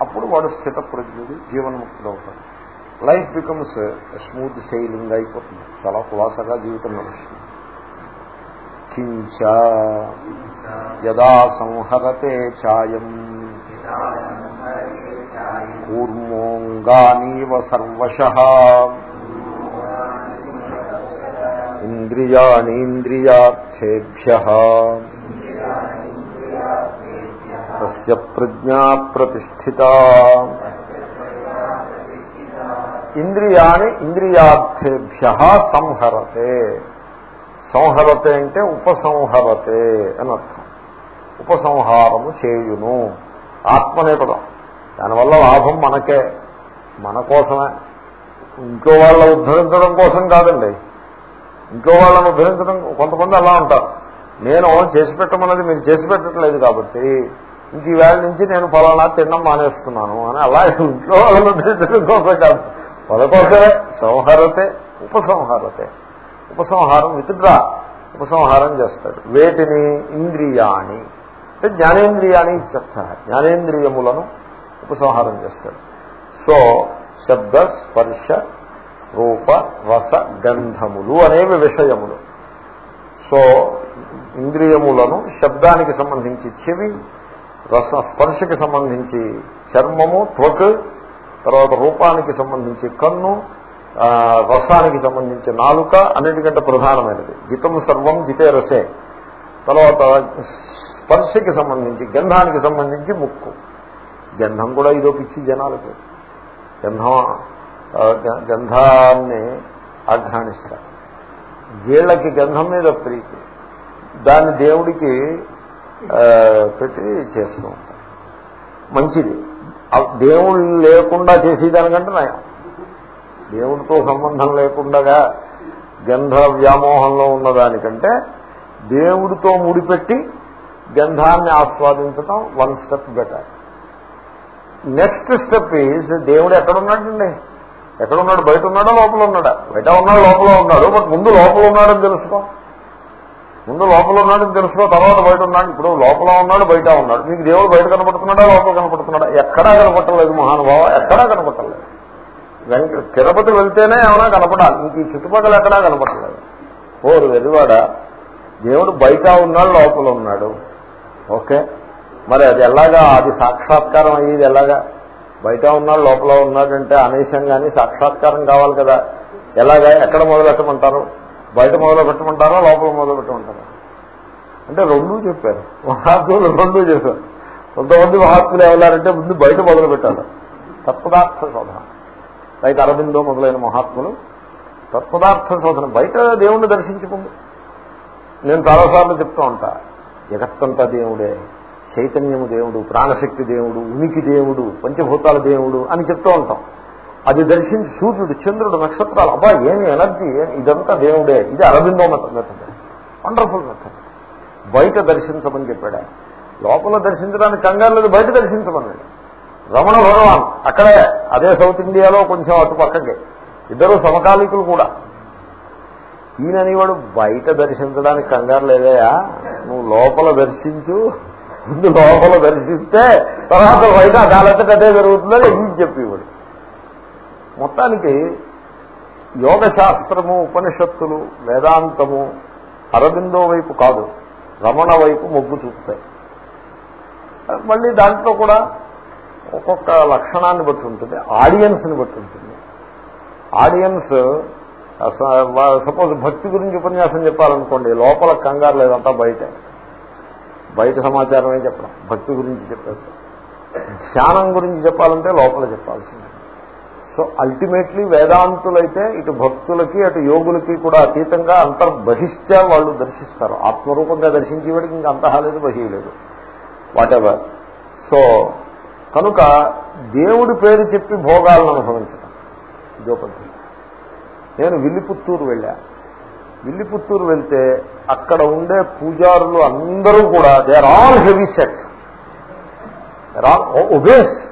అప్పుడు వాడు స్థిత ప్రజ్ఞుడు జీవన్ముక్తుడు అవుతాడు లైఫ్ బికమ్స్ స్మూత్ సెయిలింగ్ అయిపోతుంది చాలా కులాసగా జీవితం నడుస్తుంది. కించ యదా సంహరతే ఛాయం. కూర్మోంగానీవ సర్వశ. ఇంద్రియాణీంద్రియార్థేభ్య. తస్య ప్రజ్ఞా ప్రతిష్ఠిత. ఇంద్రియాని ఇంద్రియార్థేభ్య సంహరతే. సంహరతే అంటే ఉపసంహరతే అని అర్థం. ఉపసంహారము చేయును. ఆత్మనే పదం. దానివల్ల లాభం మనకే. మన కోసమే. ఇంట్లో వాళ్ళ ఉద్ధరించడం కోసం కాదండి. ఇంట్లో వాళ్ళని ఉద్ధరించడం కొంతమంది అలా ఉంటారు. నేను చేసి పెట్టమన్నది మీరు చేసి పెట్టట్లేదు కాబట్టి ఇంక ఈవేళ నుంచి నేను ఫలానా తినడం మానేస్తున్నాను అని అలా ఇంట్లో వాళ్ళని ఉద్ధరించడం కోసం కాదు. వాళ్ళ సంహారతే ఉపసంహారతే. ఉపసంహారం విత్డ్రా. ఉపసంహారం చేస్తాడు. వేటిని? ఇంద్రియాణి. అంటే జ్ఞానేంద్రియాన్ని ఇచ్చర్థ జ్ఞానేంద్రియములను ఉపసంహారం చేస్తాడు. సో శబ్ద స్పర్శ రూప రస గంధములు అనేవి విషయములు. సో ఇంద్రియములను శబ్దానికి సంబంధించి చెవి రస స్పర్శకి సంబంధించి చర్మము త్వక్ తర్వాత రూపానికి సంబంధించి కన్ను రసానికి సంబంధించి నాలుక అన్నిటికంటే ప్రధానమైనది. జితం సర్వం జితే రసే తర్వాత స్పర్శకి సంబంధించి గంధానికి సంబంధించి ముక్కు. గంధం కూడా ఇదో పిచ్చి జనాలకి. గంధం గంధాన్ని ఆఘ్రాణిస్తారు. వీళ్ళకి గంధం మీద ప్రీతి. దాన్ని దేవుడికి పెట్టి చేస్తూ ఉంటారు. మంచిది. దేవుడు లేకుండా చేసేదానికంటే నయం. దేవుడితో సంబంధం లేకుండా గంధ వ్యామోహంలో ఉన్నదానికంటే దేవుడితో ముడిపెట్టి గంధాన్ని ఆస్వాదించడం one step better. Next step is దేవుడు ఎక్కడున్నాడండి? ఎక్కడున్నాడు? బయట ఉన్నాడా? లోపల ఉన్నాడా? బయట ఉన్నాడు లోపల ఉన్నాడు బట్ ముందు లోపల ఉన్నాడని తెలుసుకో. ముందు లోపల ఉన్నాడని తెలుసుకో తర్వాత బయట ఉన్నాడు ఇప్పుడు లోపల ఉన్నాడు బయట ఉన్నాడు. మీకు దేవుడు బయట కనపడుతున్నాడా లోపల కనపడుతున్నాడా? ఎక్కడా కనపట్టలేదు మహానుభావ ఎక్కడా కనపట్టలేదు వెంక తిరుపతి వెళ్తేనే ఏమైనా కనపడాలి. ఇంక ఈ చుట్టుపక్కల ఎక్కడా కనపడలేదు. ఓరు వెరివాడ దేవుడు బయట ఉన్నాడు లోపల ఉన్నాడు. ఓకే. మరి అది ఎలాగా? అది సాక్షాత్కారం అయ్యేది ఎలాగా? బయట ఉన్నాడు లోపల ఉన్నాడంటే అనేశం కానీ సాక్షాత్కారం కావాలి కదా. ఎలాగా? ఎక్కడ మొదలెట్టమంటారు? బయట మొదలు పెట్టమంటారా లోపల మొదలు పెట్టమంటారా? అంటే రెండూ చెప్పారు. మహాత్ములు రెండూ చెప్పారు. కొంతమంది మహాత్ములు ఎవరంటే ముందు బయట మొదలు పెట్టారు తత్పదార్థ శోధన. రైతు అరబిందో మొదలైన మహాత్ములు తత్పదార్థ శోధన. బయట దేవుణ్ణి దర్శించుకుంది నేను చాలాసార్లు చెప్తూ ఉంటా జగత్తంతా దేవుడే చైతన్యము దేవుడు ప్రాణశక్తి దేవుడు ఉనికి దేవుడు పంచభూతాల దేవుడు అని చెప్తూ ఉంటాం. అది దర్శించి సూర్యుడు చంద్రుడు నక్షత్రాలు. అబ్బా ఏమి ఎనర్జీ ఇదంతా దేవుడే. ఇది అరబిందో మెథడ్ వండర్ఫుల్ మెథడ్ బయట దర్శించమని చెప్పాడు లోపల దర్శించడానికి కంగారు లేదు బయట దర్శించమన్నాడు. రమణ భగవాన్ అక్కడే అదే సౌత్ ఇండియాలో కొంచెం అటు పక్కకి. ఇద్దరు సమకాలీకులు కూడా. ఈయననివాడు బయట దర్శించడానికి కంగారు లేదయా నువ్వు లోపల దర్శించు ముందు లోపల దర్శిస్తే తర్వాత బయట అదాలత అదే జరుగుతుందని ఇది చెప్పేవాడు. మొత్తానికి యోగ శాస్త్రము ఉపనిషత్తులు వేదాంతము అరవిందో వైపు కాదు రమణ వైపు మొగ్గు చూపుతాయి. మళ్ళీ దాంట్లో కూడా ఒక్కొక్క లక్షణాన్ని బట్టి ఉంటుంది ఆడియన్స్ని బట్టి ఉంటుంది. ఆడియన్స్ సపోజ్ భక్తి గురించి ఉపన్యాసం చెప్పాలనుకోండి లోపల కంగారు లేదంతా బయట. బయట సమాచారమే చెప్పడం భక్తి గురించి చెప్పేస్తాం. ధ్యానం గురించి చెప్పాలంటే లోపల చెప్పాల్సింది. సో అల్టిమేట్లీ వేదాంతులైతే ఇటు భక్తులకి అటు యోగులకి కూడా అతీతంగా అంతర్బహిష్ట వాళ్ళు దర్శిస్తారు. ఆత్మరూపంగా దర్శించేవాడికి ఇంకా అంతహా లేదు. బహిలేదు వాటెవర్ సో కనుక దేవుడి పేరు చెప్పి భోగాలను అనుభవించడం ఇదో పద్ధతి. నేను విల్లిపుత్తూరు వెళ్ళా. విల్లిపుత్తూరు వెళ్తే అక్కడ ఉండే పూజారులు అందరూ కూడా they are all heavy set they all obese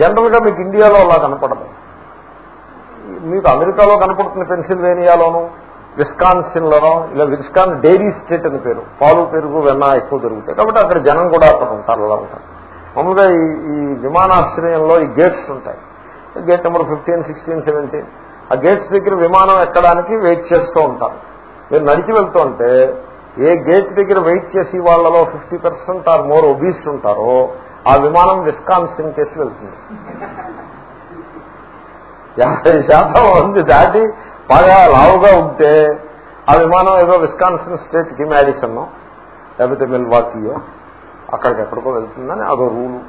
జనరల్గా మీకు ఇండియాలో అలా కనపడదు. మీకు అమెరికాలో కనపడుతుంది పెన్సిల్వేనియాలోను విస్కాన్సిన్లోనో ఇలా విస్కాన్ డైరీ స్టేట్ అని పేరు. పాలు పెరుగు వెన్న ఎక్కువ దొరుకుతాయి. కాబట్టి అక్కడ జనం కూడా అక్కడ ఉంటారు అలా ఉంటారు. మామూలుగా ఈ ఈ విమానాశ్రయంలో ఈ గేట్స్ ఉంటాయి. Gate number fifteen sixteen seventeen. ఆ గేట్స్ దగ్గర విమానం ఎక్కడానికి వెయిట్ చేస్తూ ఉంటారు. మీరు నడిచి వెళ్తుంటే ఏ గేట్ దగ్గర వెయిట్ చేసి వాళ్ళలో fifty percent or more obese ఉంటారో ఆ విమానం విస్కాన్సిన్ చేసి వెళ్తుంది. యాభై శాతం మంది దాటి బాగా లావుగా ఉంటే ఆ విమానం ఏదో విస్కాన్సిన్ స్టేట్కి మ్యాడిసన్ లేకపోతే మిల్వాకియో అక్కడికి ఎక్కడికో వెళ్తుందని అదో రూలు.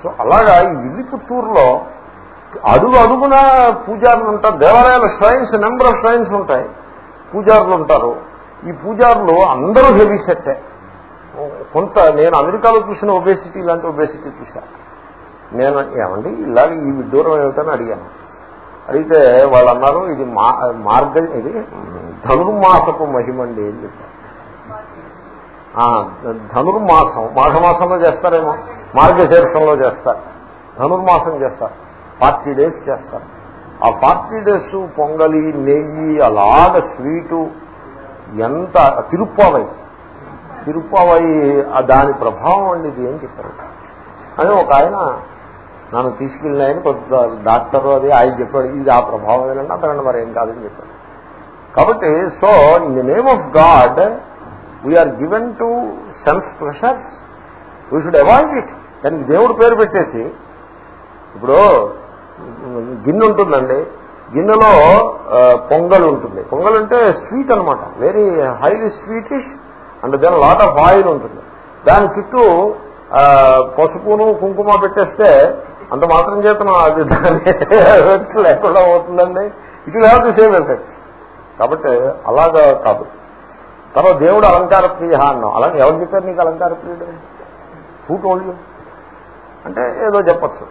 సో అలాగా ఈ విల్లిపుత్తూరులో అడుగు అడుగున పూజారులు ఉంటారు. దేవాలయాల ష్రైన్స్ నెంబర్ ఆఫ్ ష్రైన్స్ ఉంటాయి. పూజారులు ఉంటారు. ఈ పూజారులు అందరూ హెవీ సెట్టే కొంత నేను అమెరికాలో చూసిన ఒబేసిటీ ఇలాంటి ఒబేసిటీ చూశాను నేను ఏమండి ఇలాగ ఈ విడ్డూరం ఏమిటని అడిగాను. అడిగితే వాళ్ళు అన్నారు ఇది మా ఇది ధనుర్మాసపు మహిమండి అని చెప్పారు. ధనుర్మాసం మాఘమాసంలో చేస్తారేమో మార్గశీర్షంలో చేస్తారు. ధనుర్మాసం చేస్తారు ఫార్టీ డేస్ చేస్తారు. ఆ ఫార్టీ డేస్ పొంగలి నెయ్యి అలాగ స్వీటు ఎంత తిరుప్పావై. తిరుప్పావై దాని ప్రభావం అండి ఇది ఏం చెప్పారు. అని ఒక ఆయన నన్ను తీసుకెళ్ళినాయని కొంత డాక్టర్ అది ఆయన చెప్పాడు ఇది ఆ ప్రభావం ఏంటంటే అతనండి మరి ఏం కాదని చెప్పాడు. కాబట్టి so in the name of God we are given to sense pleasures we should avoid it దానికి దేవుడు పేరు పెట్టేసి ఇప్పుడు గిన్నె ఉంటుందండి. గిన్నెలో పొంగల్ ఉంటుంది. పొంగల్ అంటే స్వీట్ అనమాట very highly sweetish and then lot of oil ఉంటుంది. దాని చుట్టూ పసుపును కుంకుమ పెట్టేస్తే అంత మాత్రం చేతనం అది దాని లేకుండా అవుతుందండి it will have the same effect. కాబట్టి అలాగా కాదు. తర్వాత దేవుడు అలంకార ప్రియ అన్నాం. అలా ఎవరు చెప్పారు నీకు అలంకార ప్రియుడు? హూ టోల్డ్ యూ అంటే ఏదో చెప్పచ్చు.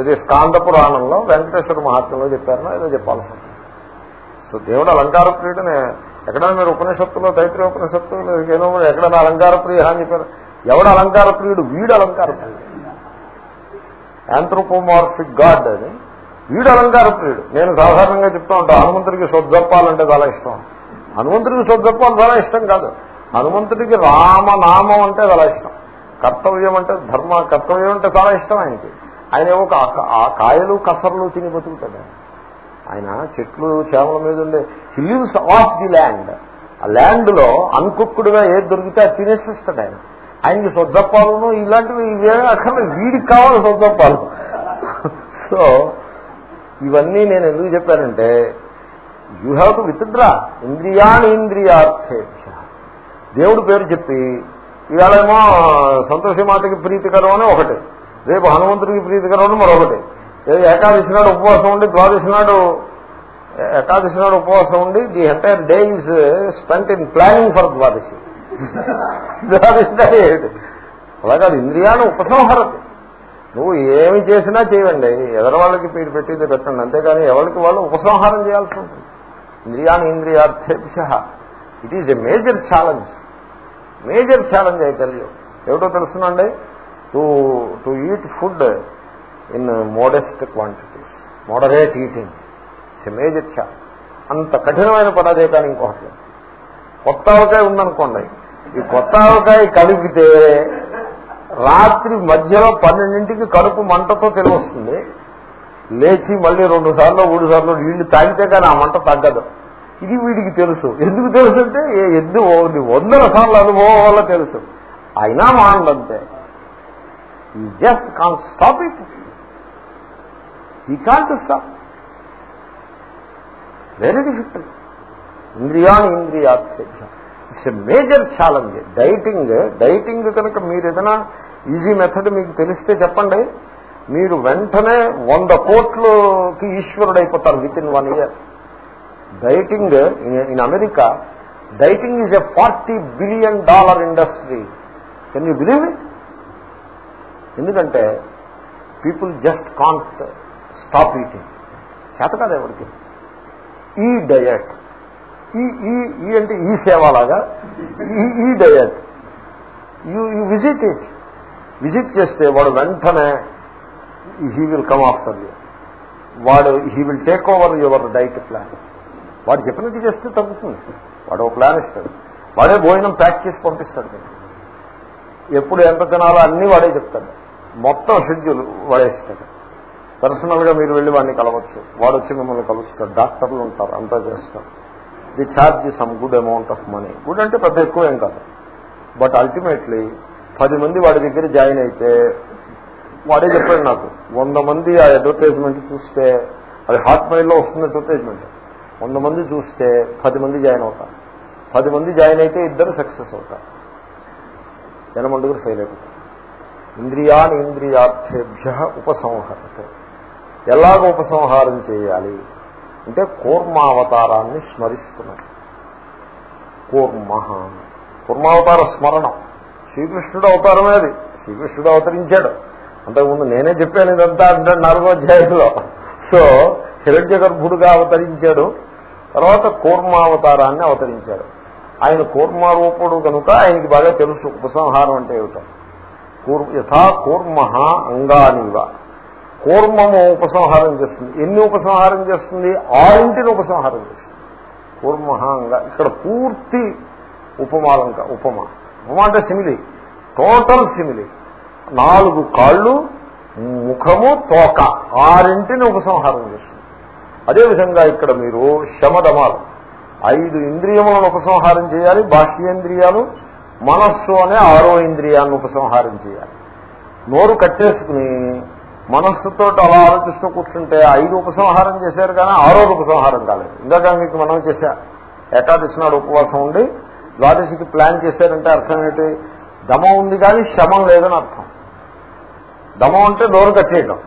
ఇది స్కాంద పురాణంలో వెంకటేశ్వర మహాత్మ్యంలో చెప్పారనో ఏదో చెప్పాల్సి సో దేవుడు అలంకార ప్రియుడనే ఎక్కడైనా మీరు ఉపనిషత్తులో తైత్ర ఉపనిషత్తులో ఏదో ఎక్కడైనా అలంకార ప్రియ అని చెప్పారు. ఎవడు అలంకార ప్రియుడు? వీడు అలంకార ప్రియుడు. యాంథ్రోపోమార్ఫిక్ గాడ్ అని వీడు అలంకార ప్రియుడు. నేను సాధారణంగా చెప్తా ఉంటాను హనుమంతుడికి సొద్దప్పాలంటే చాలా ఇష్టం. హనుమంతుడికి సొద్దప్పాలు చాలా ఇష్టం కాదు. హనుమంతుడికి రామనామం అంటే చాలా ఇష్టం. కర్తవ్యం అంటే ధర్మ కర్తవ్యం అంటే చాలా ఇష్టం ఆయనకి. ఆయన ఏమో ఆ కాయలు కసర్లు తిని బతుకుతాడు. ఆయన. చెట్లు చేమల మీద ఉండే. He lives off the land ఆ ల్యాండ్లో అన్కుక్కుడుగా ఏది దొరికితే అది తినేసిస్తాడు ఆయన. ఆయనకి సొద్దప్పాలను ఇలాంటివి ఇవేమీ అక్కర్లేదు వీడికి కావాలి సొద్దప్పాలు సో ఇవన్నీ నేను ఎందుకు చెప్పానంటే యూ హ్యావ్ టు విత్డ్రా ఇంద్రియాని ఇంద్రియార్థేభ్య. దేవుడి పేరు చెప్పి ఇవాళేమో సంతోషమాతకి ప్రీతికరం అని ఒకటి. రేపు హనుమంతుడికి ప్రీతికరం అని మరొకటి. ఏకాదశి నాడు ఉపవాసం ఉండి ద్వాదశి నాడు ఏకాదశి నాడు ఉపవాసం ఉండి the entire day is spent in planning for Dwadashi. Dwadashi నాడు ఏమిటి? అలా కాదు ఇంద్రియాన్ని ఉపసంహరతి నువ్వు ఏమి చేసినా చేయండి. ఎదరవాళ్ళకి వాళ్ళకి మీరు పెట్టింది పెట్టండి. అంతేకాని ఎవరికి వాళ్ళు ఉపసంహారం చేయాల్సి ఉంటుంది. ఇంద్రియాన్ని ఇంద్రియార్థేభ్య it is a major challenge major challenge అయితే ఏమిటో తెలుసునండి? To to eat food in modest quantities moderate eating it's major అంత కఠినమైన పరాజయకాన్ని ఇంకొకటి. లేదు. కొత్త ఆవకాయ ఉందనుకోండి. ఈ కొత్త ఆవకాయ కలిపితే రాత్రి మధ్యలో పన్నెండింటికి కడుపు మంటతో తెలివస్తుంది లేచి మళ్ళీ రెండు సార్లు మూడు సార్లు నీళ్ళు తాగితే కానీ ఆ మంట తగ్గదు. ఇది వీడికి తెలుసు. ఎందుకు తెలుసు అంటే ఏ- ఎద్దు వందల సార్లు అనుభవం వల్ల తెలుసు. అయినా మానంతే just can't stop it he can't stop very difficult ఇంద్రియాన్ని ఇంద్రియా it's a major challenge dieting dieting కనుక మీరు ఏదైనా ఈజీ మెథడ్ మీకు తెలిస్తే చెప్పండి. మీరు వెంటనే వంద కోట్లకి ఈశ్వరుడు అయిపోతారు within one year dieting in America dieting is a forty billion dollar industry can you believe it ఎందుకంటే people just can't stop eating చేత కాదు ఎవరికి? ఈ డయట్. ఈ ఈ ఈ అంటే ఈ సేవలాగా ఈ ఈ diet. You you visit it. Visit చేస్తే వాడు వెంటనే he will come after you. వాడు he will take over your diet plan. వాడు చెప్పినట్టు చేస్తే తగ్గుతుంది. వాడు ఒక ప్లాన్ ఇస్తాడు వాడే భోజనం ప్యాక్ చేసి పంపిస్తాడు. మీకు. ఎప్పుడు ఎంత తినాలో అన్నీ వాడే చెప్తాడు. మొత్తం షెడ్యూల్ వాడే ఇస్తాడు పర్సనల్గా మీరు వెళ్ళి వాడిని కలవచ్చు. వాడు వచ్చి మిమ్మల్ని కలుస్తాడు. డాక్టర్లు ఉంటారు అంతా చేస్తారు. They charge some good amount of money good అంటే పెద్ద ఎక్కువ ఏం కాదు. బట్ అల్టిమేట్లీ పది మంది వాడి దగ్గర జాయిన్ అయితే వాడే చెప్పాడు నాకు వంద మంది ఆ అడ్వర్టైజ్మెంట్ చూస్తే అది హాట్ మైల్లో వస్తుంది అడ్వర్టైజ్మెంట్ వంద మంది చూస్తే పది మంది జాయిన్ అవుతారు. పది మంది జాయిన్ అయితే ఇద్దరు సక్సెస్ అవుతారు. జనమండుగురు ఫెయిల్ అయిపోతారు ఇంద్రియాని ఇంద్రియార్థేభ్య ఉపసంహరతే. ఎలాగ ఉపసంహారం చేయాలి. అంటే కూర్మావతారాన్ని స్మరిస్తున్నారు కూర్మ కూర్మావతార స్మరణం. శ్రీకృష్ణుడు అవతారమే అది. శ్రీకృష్ణుడు అవతరించాడు. అంతకుముందు నేనే చెప్పాను ఇదంతా అంటే నాలుగో అధ్యాయంలో. సో హిరణ్య గర్భుడుగా అవతరించాడు. తర్వాత కూర్మావతారాన్ని అవతరించాడు. ఆయన కూర్మారూపుడు కనుక ఆయనకి బాగా తెలుసు. ఉపసంహారం అంటే ఏమిటో. కూర్ యథా కూర్మ అంగానివ. కూర్మము ఉపసంహారం చేస్తుంది. ఎన్ని ఉపసంహారం చేస్తుంది? ఆరింటిని ఉపసంహారం చేస్తుంది. కూర్మ అంగా. ఇక్కడ పూర్తి ఉపమాలంక ఉపమ. ఉపమ అంటే సిమిలి టోటల్ సిమిలి నాలుగు కాళ్ళు ముఖము తోక. ఆరింటిని ఉపసంహారం చేస్తుంది. అదేవిధంగా ఇక్కడ మీరు శమదమాలు. ఐదు ఇంద్రియములను ఉపసంహారం చేయాలి బాహ్యేంద్రియాలు మనస్సు అనే ఆరో ఇంద్రియాన్ని ఉపసంహారం చేయాలి. నోరు కట్టేసుకుని మనస్సుతో అలా ఆలోచిస్తూ కూర్చుంటే ఐదు ఉపసంహారం చేశారు కానీ ఆరోగ్య ఉపసంహారం కాలేదు. ఇందాక మీకు మనం చేశా. ఏకాదశి నాడు ఉపవాసం ఉండి ద్వాదశికి ప్లాన్ చేశారంటే అర్థం ఏంటి? దమం ఉంది కానీ శమం లేదని అర్థం. దమం అంటే నోరు కట్టేయడం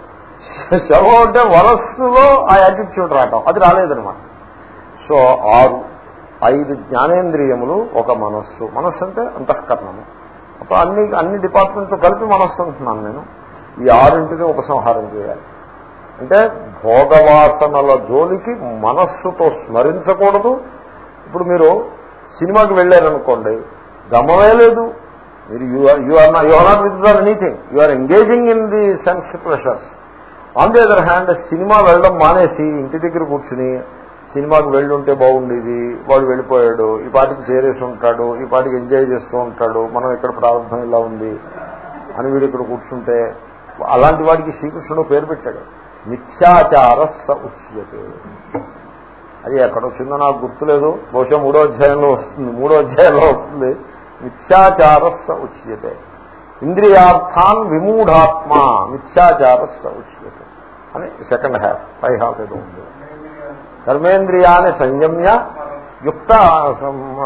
శవం అంటే వరస్సులో ఆ యాటిట్యూడ్ రావటం. అది రాలేదనమాట సో ఆరు ఐదు జ్ఞానేంద్రియములు ఒక మనస్సు. మనస్సు అంటే అంతఃకరణము. అప్పుడు అన్ని అన్ని డిపార్ట్మెంట్స్ కలిపి మనస్సు అంటున్నాను నేను. ఈ ఆరింటిని ఉపసంహారం చేయాలి. అంటే భోగవాసనల జోలికి మనస్సుతో స్మరించకూడదు. ఇప్పుడు మీరు సినిమాకి వెళ్ళారనుకోండి గమమే లేదు. మీరు you are you are are not with their anything you are engaging in the sense pleasures on the other hand cinema వెళ్ళడం మానేసి ఇంటి దగ్గర కూర్చుని సినిమాకి వెళ్ళుంటే బాగుండేది. వాడు వెళ్ళిపోయాడు ఈ పాటికి చేరేసి ఉంటాడు ఈ పాటికి ఎంజాయ్ చేస్తూ ఉంటాడు. మనం ఇక్కడ ప్రారంభం ఇలా ఉంది అని వీడు ఇక్కడ కూర్చుంటే అలాంటి వాడికి శ్రీకృష్ణుడు పేరు పెట్టాడు. మిథ్యాచార స ఉచ్యతే. అది ఎక్కడ వచ్చిందో నాకు గుర్తులేదు. బహుశా మూడో అధ్యాయంలో వస్తుంది. మూడో అధ్యాయంలో వస్తుంది. మిథ్యాచార స ఉచ్యతే. ఇంద్రియార్థాన్ విమూఢాత్మ మిథ్యాచార స ఉచ్యతే. అని సెకండ్ హ్యాఫ్ పై హాఫ్ ఏదో ఉంది. కర్మేంద్రియాన్ని సంయమ్య యుక్త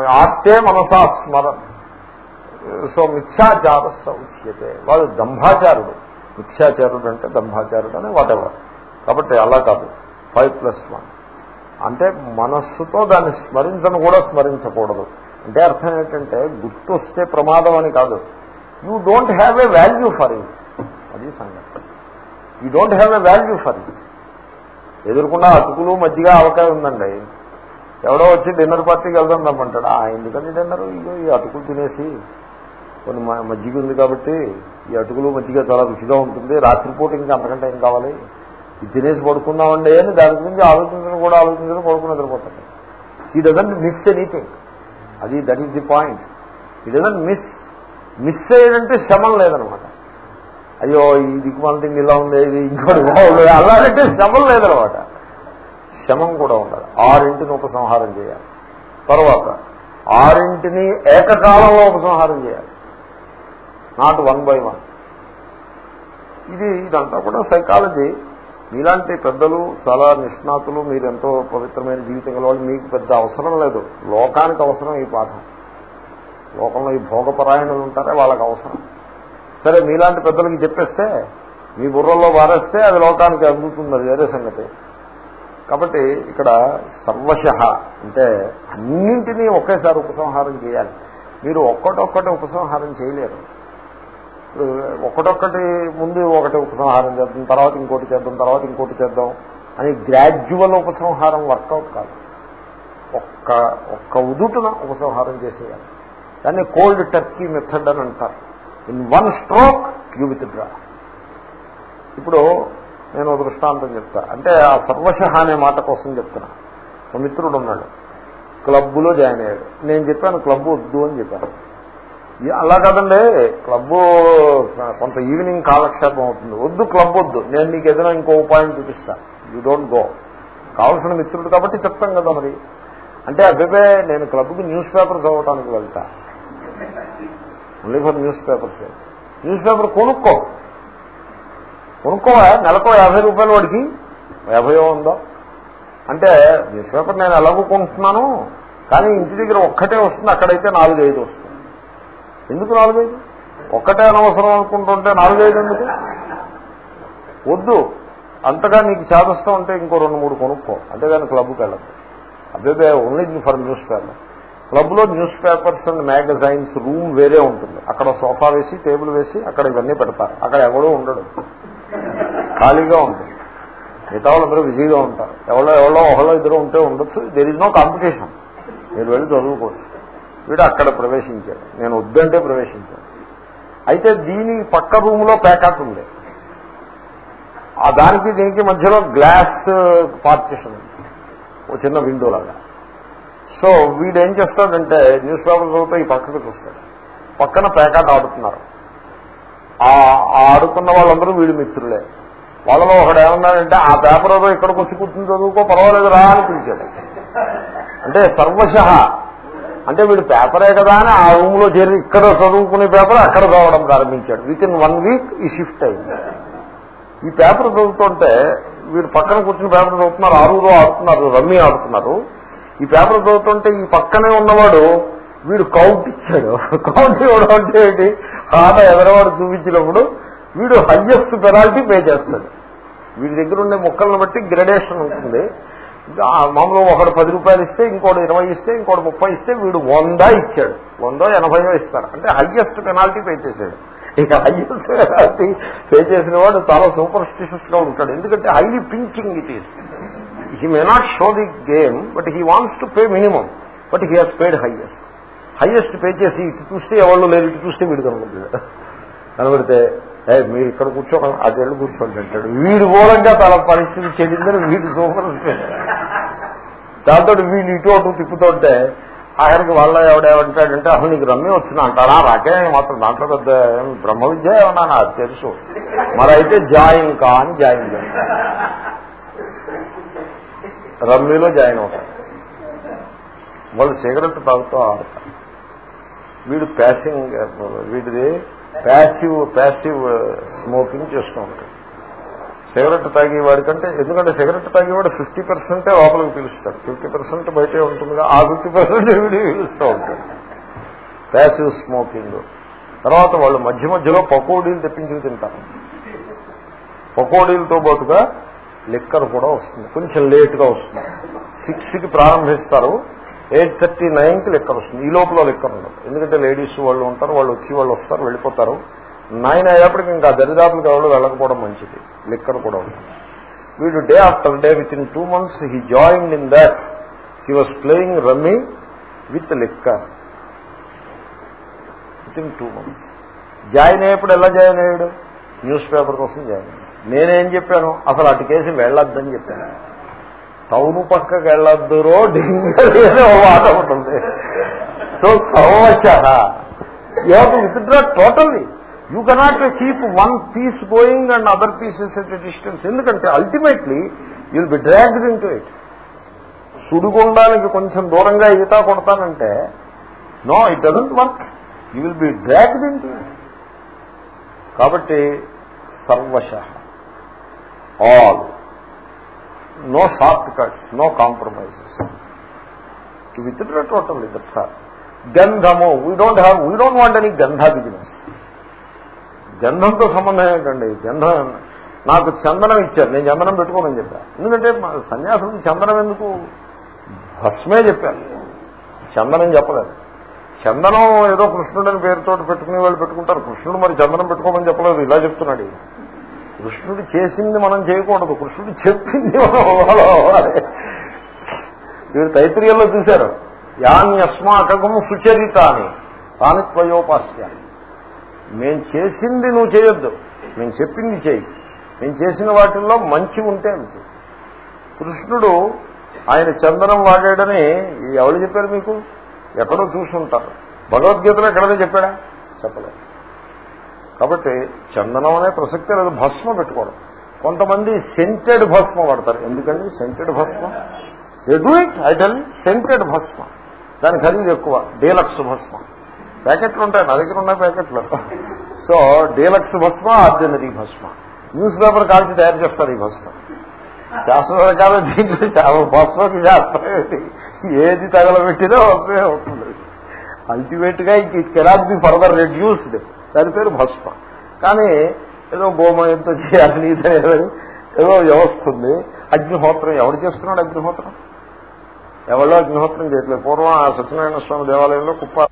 ఆర్తే మనసా స్మర. సో మిథ్యాచారస్త ఉచ్యతే. వాడు దంభాచారుడు. మిథ్యాచారుడు అంటే దంభాచారుడు అని వాటెవర్ కాబట్టి అలా కాదు. ఫైవ్ ప్లస్ వన్ అంటే మనస్సుతో దాన్ని స్మరించను కూడా స్మరించకూడదు. అంటే అర్థం ఏంటంటే గుర్తొస్తే ప్రమాదం అని కాదు. You don't have a value for it అది సంగతి. You don't have a value for it ఎదురుకుండా అటుకులు మజ్జిగ అవకాశం ఉందండి. ఎవడో వచ్చి డిన్నర్ పార్టీకి వెళ్దాం రమ్మంటాడు. ఆ ఎందుకంటే డిన్నర్ ఇగో ఈ అటుకులు తినేసి. కొన్ని మ- మజ్జిగ ఉంది కాబట్టి ఈ అటుకులు మజ్జిగ చాలా రుచిగా ఉంటుంది. రాత్రిపూట ఇంకా అంతకంటే ఏం కావాలి? ఇది తినేసి పడుకుందామండి అని దాని గురించి ఆలోచించడం కూడా ఆలోచించడం పడుకుని నిద్రపోతాడు ఈ డజంట్ మిస్ ఎనీథింగ్ అది that is the point he doesn't miss miss అయ్యేదంటే శ్రమం లేదనమాట. అయ్యో ఈ దిక్కుమాల ఇలా ఉంది ఇది ఇంకోటి బాగుండదు అలాగంటే అలాంటి శ్రమం లేదనమాట. శమం కూడా ఉండాలి ఆరింటిని ఉపసంహారం చేయాలి. తర్వాత ఆరింటిని ఏకకాలంలో ఉపసంహారం చేయాలి. Not one by one. ఇది ఇదంతా కూడా సైకాలజీ. మీలాంటి పెద్దలు చాలా నిష్ణాతులు మీరు ఎంతో పవిత్రమైన జీవితం గల వాళ్ళు మీకు పెద్ద అవసరం లేదు. లోకానికి అవసరం ఈ పాఠం. లోకంలో ఈ భోగపరాయణులు ఉంటారే వాళ్ళకి అవసరం. సరే మీలాంటి పెద్దలకి చెప్పేస్తే మీ బుర్రల్లో వారేస్తే అది లోకానికి అందుతుంది అది వేరే సంగతి. కాబట్టి ఇక్కడ సర్వశ అంటే అన్నింటినీ ఒకేసారి ఉపసంహారం చేయాలి. మీరు ఒక్కటొక్కటి ఉపసంహారం చేయలేరు. ఇప్పుడు ఒకటొక్కటి ముందు ఒకటి ఉపసంహారం చేద్దాం తర్వాత ఇంకోటి చేద్దాం తర్వాత ఇంకోటి చేద్దాం అని గ్రాడ్యువల్ ఉపసంహారం వర్కౌట్ కాదు. ఒక్క ఒక్క ఉదుటున ఉపసంహారం చేసేయాలి. దాన్ని కోల్డ్ టర్కీ మెథడ్ అని అంటారు. In one stroke you withdraw ఇప్పుడు నేను ఒక దృష్టాంతం చెప్తా. అంటే ఆ సర్వశ అనే మాట కోసం చెప్తున్నా. ఒక మిత్రుడు ఉన్నాడు. క్లబ్లో జాయిన్ అయ్యాడు. నేను చెప్పాను క్లబ్ వద్దు అని చెప్పాను. అలా కాదండి క్లబ్ కొంత ఈవినింగ్ కాలక్షేపం అవుతుంది. వద్దు క్లబ్ వద్దు. నేను నీకు ఏదైనా ఇంకో ఉపాయం చూపిస్తా. యూ డోంట్ గో కావాల్సిన మిత్రుడు కాబట్టి చెప్తాం కదా మరి. అంటే అబ్బాయి నేను క్లబ్కి న్యూస్ పేపర్ చదవటానికి వెళ్తా. Only for newspapers. News paper కొనుక్కో. కొనుక్కోవా? నెలకో యాభై రూపాయలు వాడికి? యాభై ఉందో అంటే న్యూస్ పేపర్ నేను ఎలాగో కొంటున్నాను కానీ ఇంటి దగ్గర ఒక్కటే వస్తుంది అక్కడైతే నాలుగైదు వస్తుంది. ఎందుకు నాలుగైదు? ఒక్కటే అనవసరం అనుకుంటుంటే నాలుగైదు ఎందుకు? వద్దు. అంతగా నీకు చేదస్తం ఉంటే ఇంకో రెండు మూడు కొనుక్కో. అంతేగాని క్లబ్కి వెళ్ళదు అదే ఓన్లీ ఫర్ న్యూస్ పేపర్ క్లబ్లో newspapers and magazines room వేరే ఉంటుంది. అక్కడ సోఫా వేసి టేబుల్ వేసి అక్కడ ఇవన్నీ పెడతారు. అక్కడ ఎవడో ఉండడు. ఖాళీగా ఉంటుంది. మిగతా వాళ్ళందరూ బిజీగా ఉంటారు. ఎవరో ఎవరో ఒకళ్ళో ఇద్దరు ఉంటే ఉండొచ్చు. దెర్ ఇస్ నో కాంపిటీషన్ మీరు వెళ్ళి చదువుకోవచ్చు. వీడు అక్కడ ప్రవేశించాడు. నేను వద్దంటే ప్రవేశించాను. అయితే దీని పక్క రూమ్లో ప్యాకాట్ ఉంది. ఆ దానికి దీనికి మధ్యలో గ్లాస్ పార్టిషన్ ఉంది. ఓ చిన్న విండో లాగా. సో వీడు ఏం చేస్తాడంటే న్యూస్ పేపర్ చదువుతూ ఈ పక్కకు చూస్తాడు. పక్కన ప్యాకాట్ ఆడుతున్నారు. ఆ ఆడుకున్న వాళ్ళందరూ వీడి మిత్రులే. వాళ్ళలో ఒకడు ఏమన్నాడంటే ఆ పేపర్ ఏదో ఇక్కడికి వచ్చి కూర్చుని చదువుకో పర్వాలేదు రా అని పిలిచాడు. అంటే సర్వశ అంటే వీడు పేపరే కదా అని ఆ రూమ్లో చేరి ఇక్కడ చదువుకునే పేపర్ అక్కడ చదవడం ప్రారంభించాడు. విత్ ఇన్ వన్ వీక్ ఈ షిఫ్ట్ అయింది. ఈ పేపర్ చదువుతుంటే వీడు పక్కన కూర్చుని పేపర్ చదువుతున్నారు ఆరుగురు ఆడుతున్నారు రమ్మి ఆడుతున్నారు. ఈ పేపర్ చదువుతుంటే ఈ పక్కనే ఉన్నవాడు వీడు కౌంట్ ఇచ్చాడు. కౌంట్ ఇవ్వడం అంటే ఏంటి? ఆట ఎదరవాడు చూపించినప్పుడు వీడు హయ్యెస్ట్ పెనాల్టీ పే చేస్తాడు. వీడి దగ్గర ఉండే మొక్కలను బట్టి గ్రడేషన్ ఉంటుంది. మామూలుగా ఒకడు పది రూపాయలు ఇస్తే ఇంకోటి ఇరవై ఇస్తే ఇంకోటి ముప్పై ఇస్తే వీడు వంద ఇచ్చాడు. వందో ఎనభైయో ఇస్తారు. అంటే హయ్యెస్ట్ పెనాల్టీ పే చేశాడు ఇక హయ్యెస్ట్ పెనాల్టీ పే చేసిన వాడు చాలా సూపర్ స్టిషియస్గా ఉంటాడు. ఎందుకంటే highly pinching it is he may not show the game but he wants to pay minimum but he has paid highest highest pay చేసి ఇటు చూస్తే ఎవరు లేరు ఇటు చూస్తే వీడు కనబడుతుంది కనబడితే మీరు ఇక్కడ కూర్చోక అది వెళ్ళి కూర్చోండి అంటాడు. వీడు మూలంగా తన పరిస్థితి చెందిందని వీడు సూపర్ దాంతో వీడు ఇటు అటు తిప్పుతుంటే ఆయనకి వాళ్ళ ఎవడేమంటాడంటే అసలు నీకు రమ్మి వచ్చిన అంటాడా. రాకే మాత్రం దాంట్లో పెద్ద బ్రహ్మ విద్య ఏమన్నా నాకు తెలుసు. మరైతే జాయిన్ కా అని జాయిన్ చేయండి రమ్మీలో జాయిన్ అవుతాడు. వాళ్ళు సిగరెట్ తాగుతూ ఆడతారు. వీడు ప్యాసింగ్ వీడిది ప్యాసివ్ ప్యాసివ్ uh, స్మోకింగ్ చేస్తూ ఉంటాడు. సిగరెట్ తాగేవాడి కంటే ఎందుకంటే సిగరెట్ తాగేవాడు ఫిఫ్టీ పర్సెంటే లోపలికి పిలుస్తాడు. ఫిఫ్టీ పర్సెంట్ బయటే ఉంటుందిగా ఆ ఫిఫ్టీ పర్సెంట్ వీడి పిలుస్తూ ఉంటాడు. Passive smoking. తర్వాత వాళ్ళు మధ్య మధ్యలో పకోడీలు తెప్పించి తింటారు. పకోడీలతో పాటుగా లిక్కర్ కూడా వస్తుంది. కొంచెం లేట్గా వస్తుంది. సిక్స్కి ప్రారంభిస్తారు. ఎయిట్ థర్టీ నైన్కి లెక్కర్ వస్తుంది. ఈ లోపల లెక్కర్ ఉండదు ఎందుకంటే లేడీస్ వాళ్ళు ఉంటారు వాళ్ళు వచ్చి వాళ్ళు వస్తారు వెళ్ళిపోతారు. నైన్ అయ్యేప్పటికి ఇంకా దరిదాపులకు ఎవరు వెళ్ళకపోవడం మంచిది. లిక్కర్ కూడా ఉంటుంది వీడు day after day within two months he join in that he was playing rummy with liquor within two months join అయ్యేప్పుడు ఎలా జాయిన్ అయ్యాడు? న్యూస్ పేపర్ కోసం జాయిన్ అయ్యాడు. నేనేం చెప్పాను? అసలు అటు కేసు వెళ్ళొద్దని చెప్పాను. టౌన్ పక్కకి వెళ్ళొద్దురో డింగో మాట ఉంటుంది so సర్వశ. You have to withdraw totally you cannot keep one piece going and other pieces at distance ఎందుకంటే ultimately you'll be dragged into it సుడిగుండానికి కొంచెం దూరంగా ఈత కొడతానంటే no it doesn't work you will be dragged into it కాబట్టి సర్వశ. All no shortcuts no compromises with total that's all గంధము we don't have we don't want any గంధ బిజినెస్ గంధంతో సంబంధం ఏంటండి గంధం నాకు చందనం ఇచ్చారు నేను చందనం పెట్టుకోమని చెప్పాను ఎందుకంటే సన్యాసం చందనం ఎందుకు భస్మే చెప్పాను చందనం చెప్పలేదు చందనం ఏదో కృష్ణుడని పేరుతో పెట్టుకునే వాళ్ళు పెట్టుకుంటారు. కృష్ణుడు మరి చందనం పెట్టుకోమని చెప్పలేదు. ఇలా చెప్తున్నాడు కృష్ణుడు చేసింది మనం చేయకూడదు. కృష్ణుడు చెప్పింది మనం అవ్వాలి. వీరు తైత్రీయంలో చూశారు. యాన్యస్మాకము సుచరితాని. తాను త్వయోపాస్యాన్ని. మేం చేసింది నువ్వు చేయొద్దు. మేము చెప్పింది చేయి. మేము చేసిన వాటిల్లో మంచి ఉంటే అంతే. కృష్ణుడు ఆయన చందనం వాడాడని ఎవరు చెప్పారు మీకు? ఎక్కడో చూసుంటారు. భగవద్గీతలో ఎక్కడైనా చెప్పాడా? చెప్పలేదు. కాబట్టి చందనం అనే ప్రసక్తే లేదు భస్మ పెట్టుకోవడం. కొంతమంది సెంటెడ్ భస్మ వాడతారు. ఎందుకండి scented Bhasma? They do it I tell scented భస్మ. దాని ఖరీదు ఎక్కువ డీలక్స్ భస్మ. ప్యాకెట్లు ఉంటాయి నా దగ్గర ఉన్నాయి ప్యాకెట్లు. సో డీలక్స్ భస్మ ఆర్డినరీ భస్మ. న్యూస్ పేపర్ కాల్చి తయారు చేస్తారు ఈ భస్మ. శాస్త్ర రకాల దీంట్లో చాలా భస్మకి శాస్త్రం ఏది తగలబెట్టినా ఒకే అవుతుంది. అల్టిమేట్గా it cannot be further reduced దాని పేరు భస్మ. కానీ ఏదో గోమయంతో చేయాలి ఇదని ఏదో వ్యవస్థ ఉంది. అగ్నిహోత్రం ఎవరు చేస్తున్నాడు అగ్నిహోత్రం? ఎవరో అగ్నిహోత్రం చేయట్లేదు. పూర్వం ఆ సత్యనారాయణ స్వామి దేవాలయంలో కుప్ప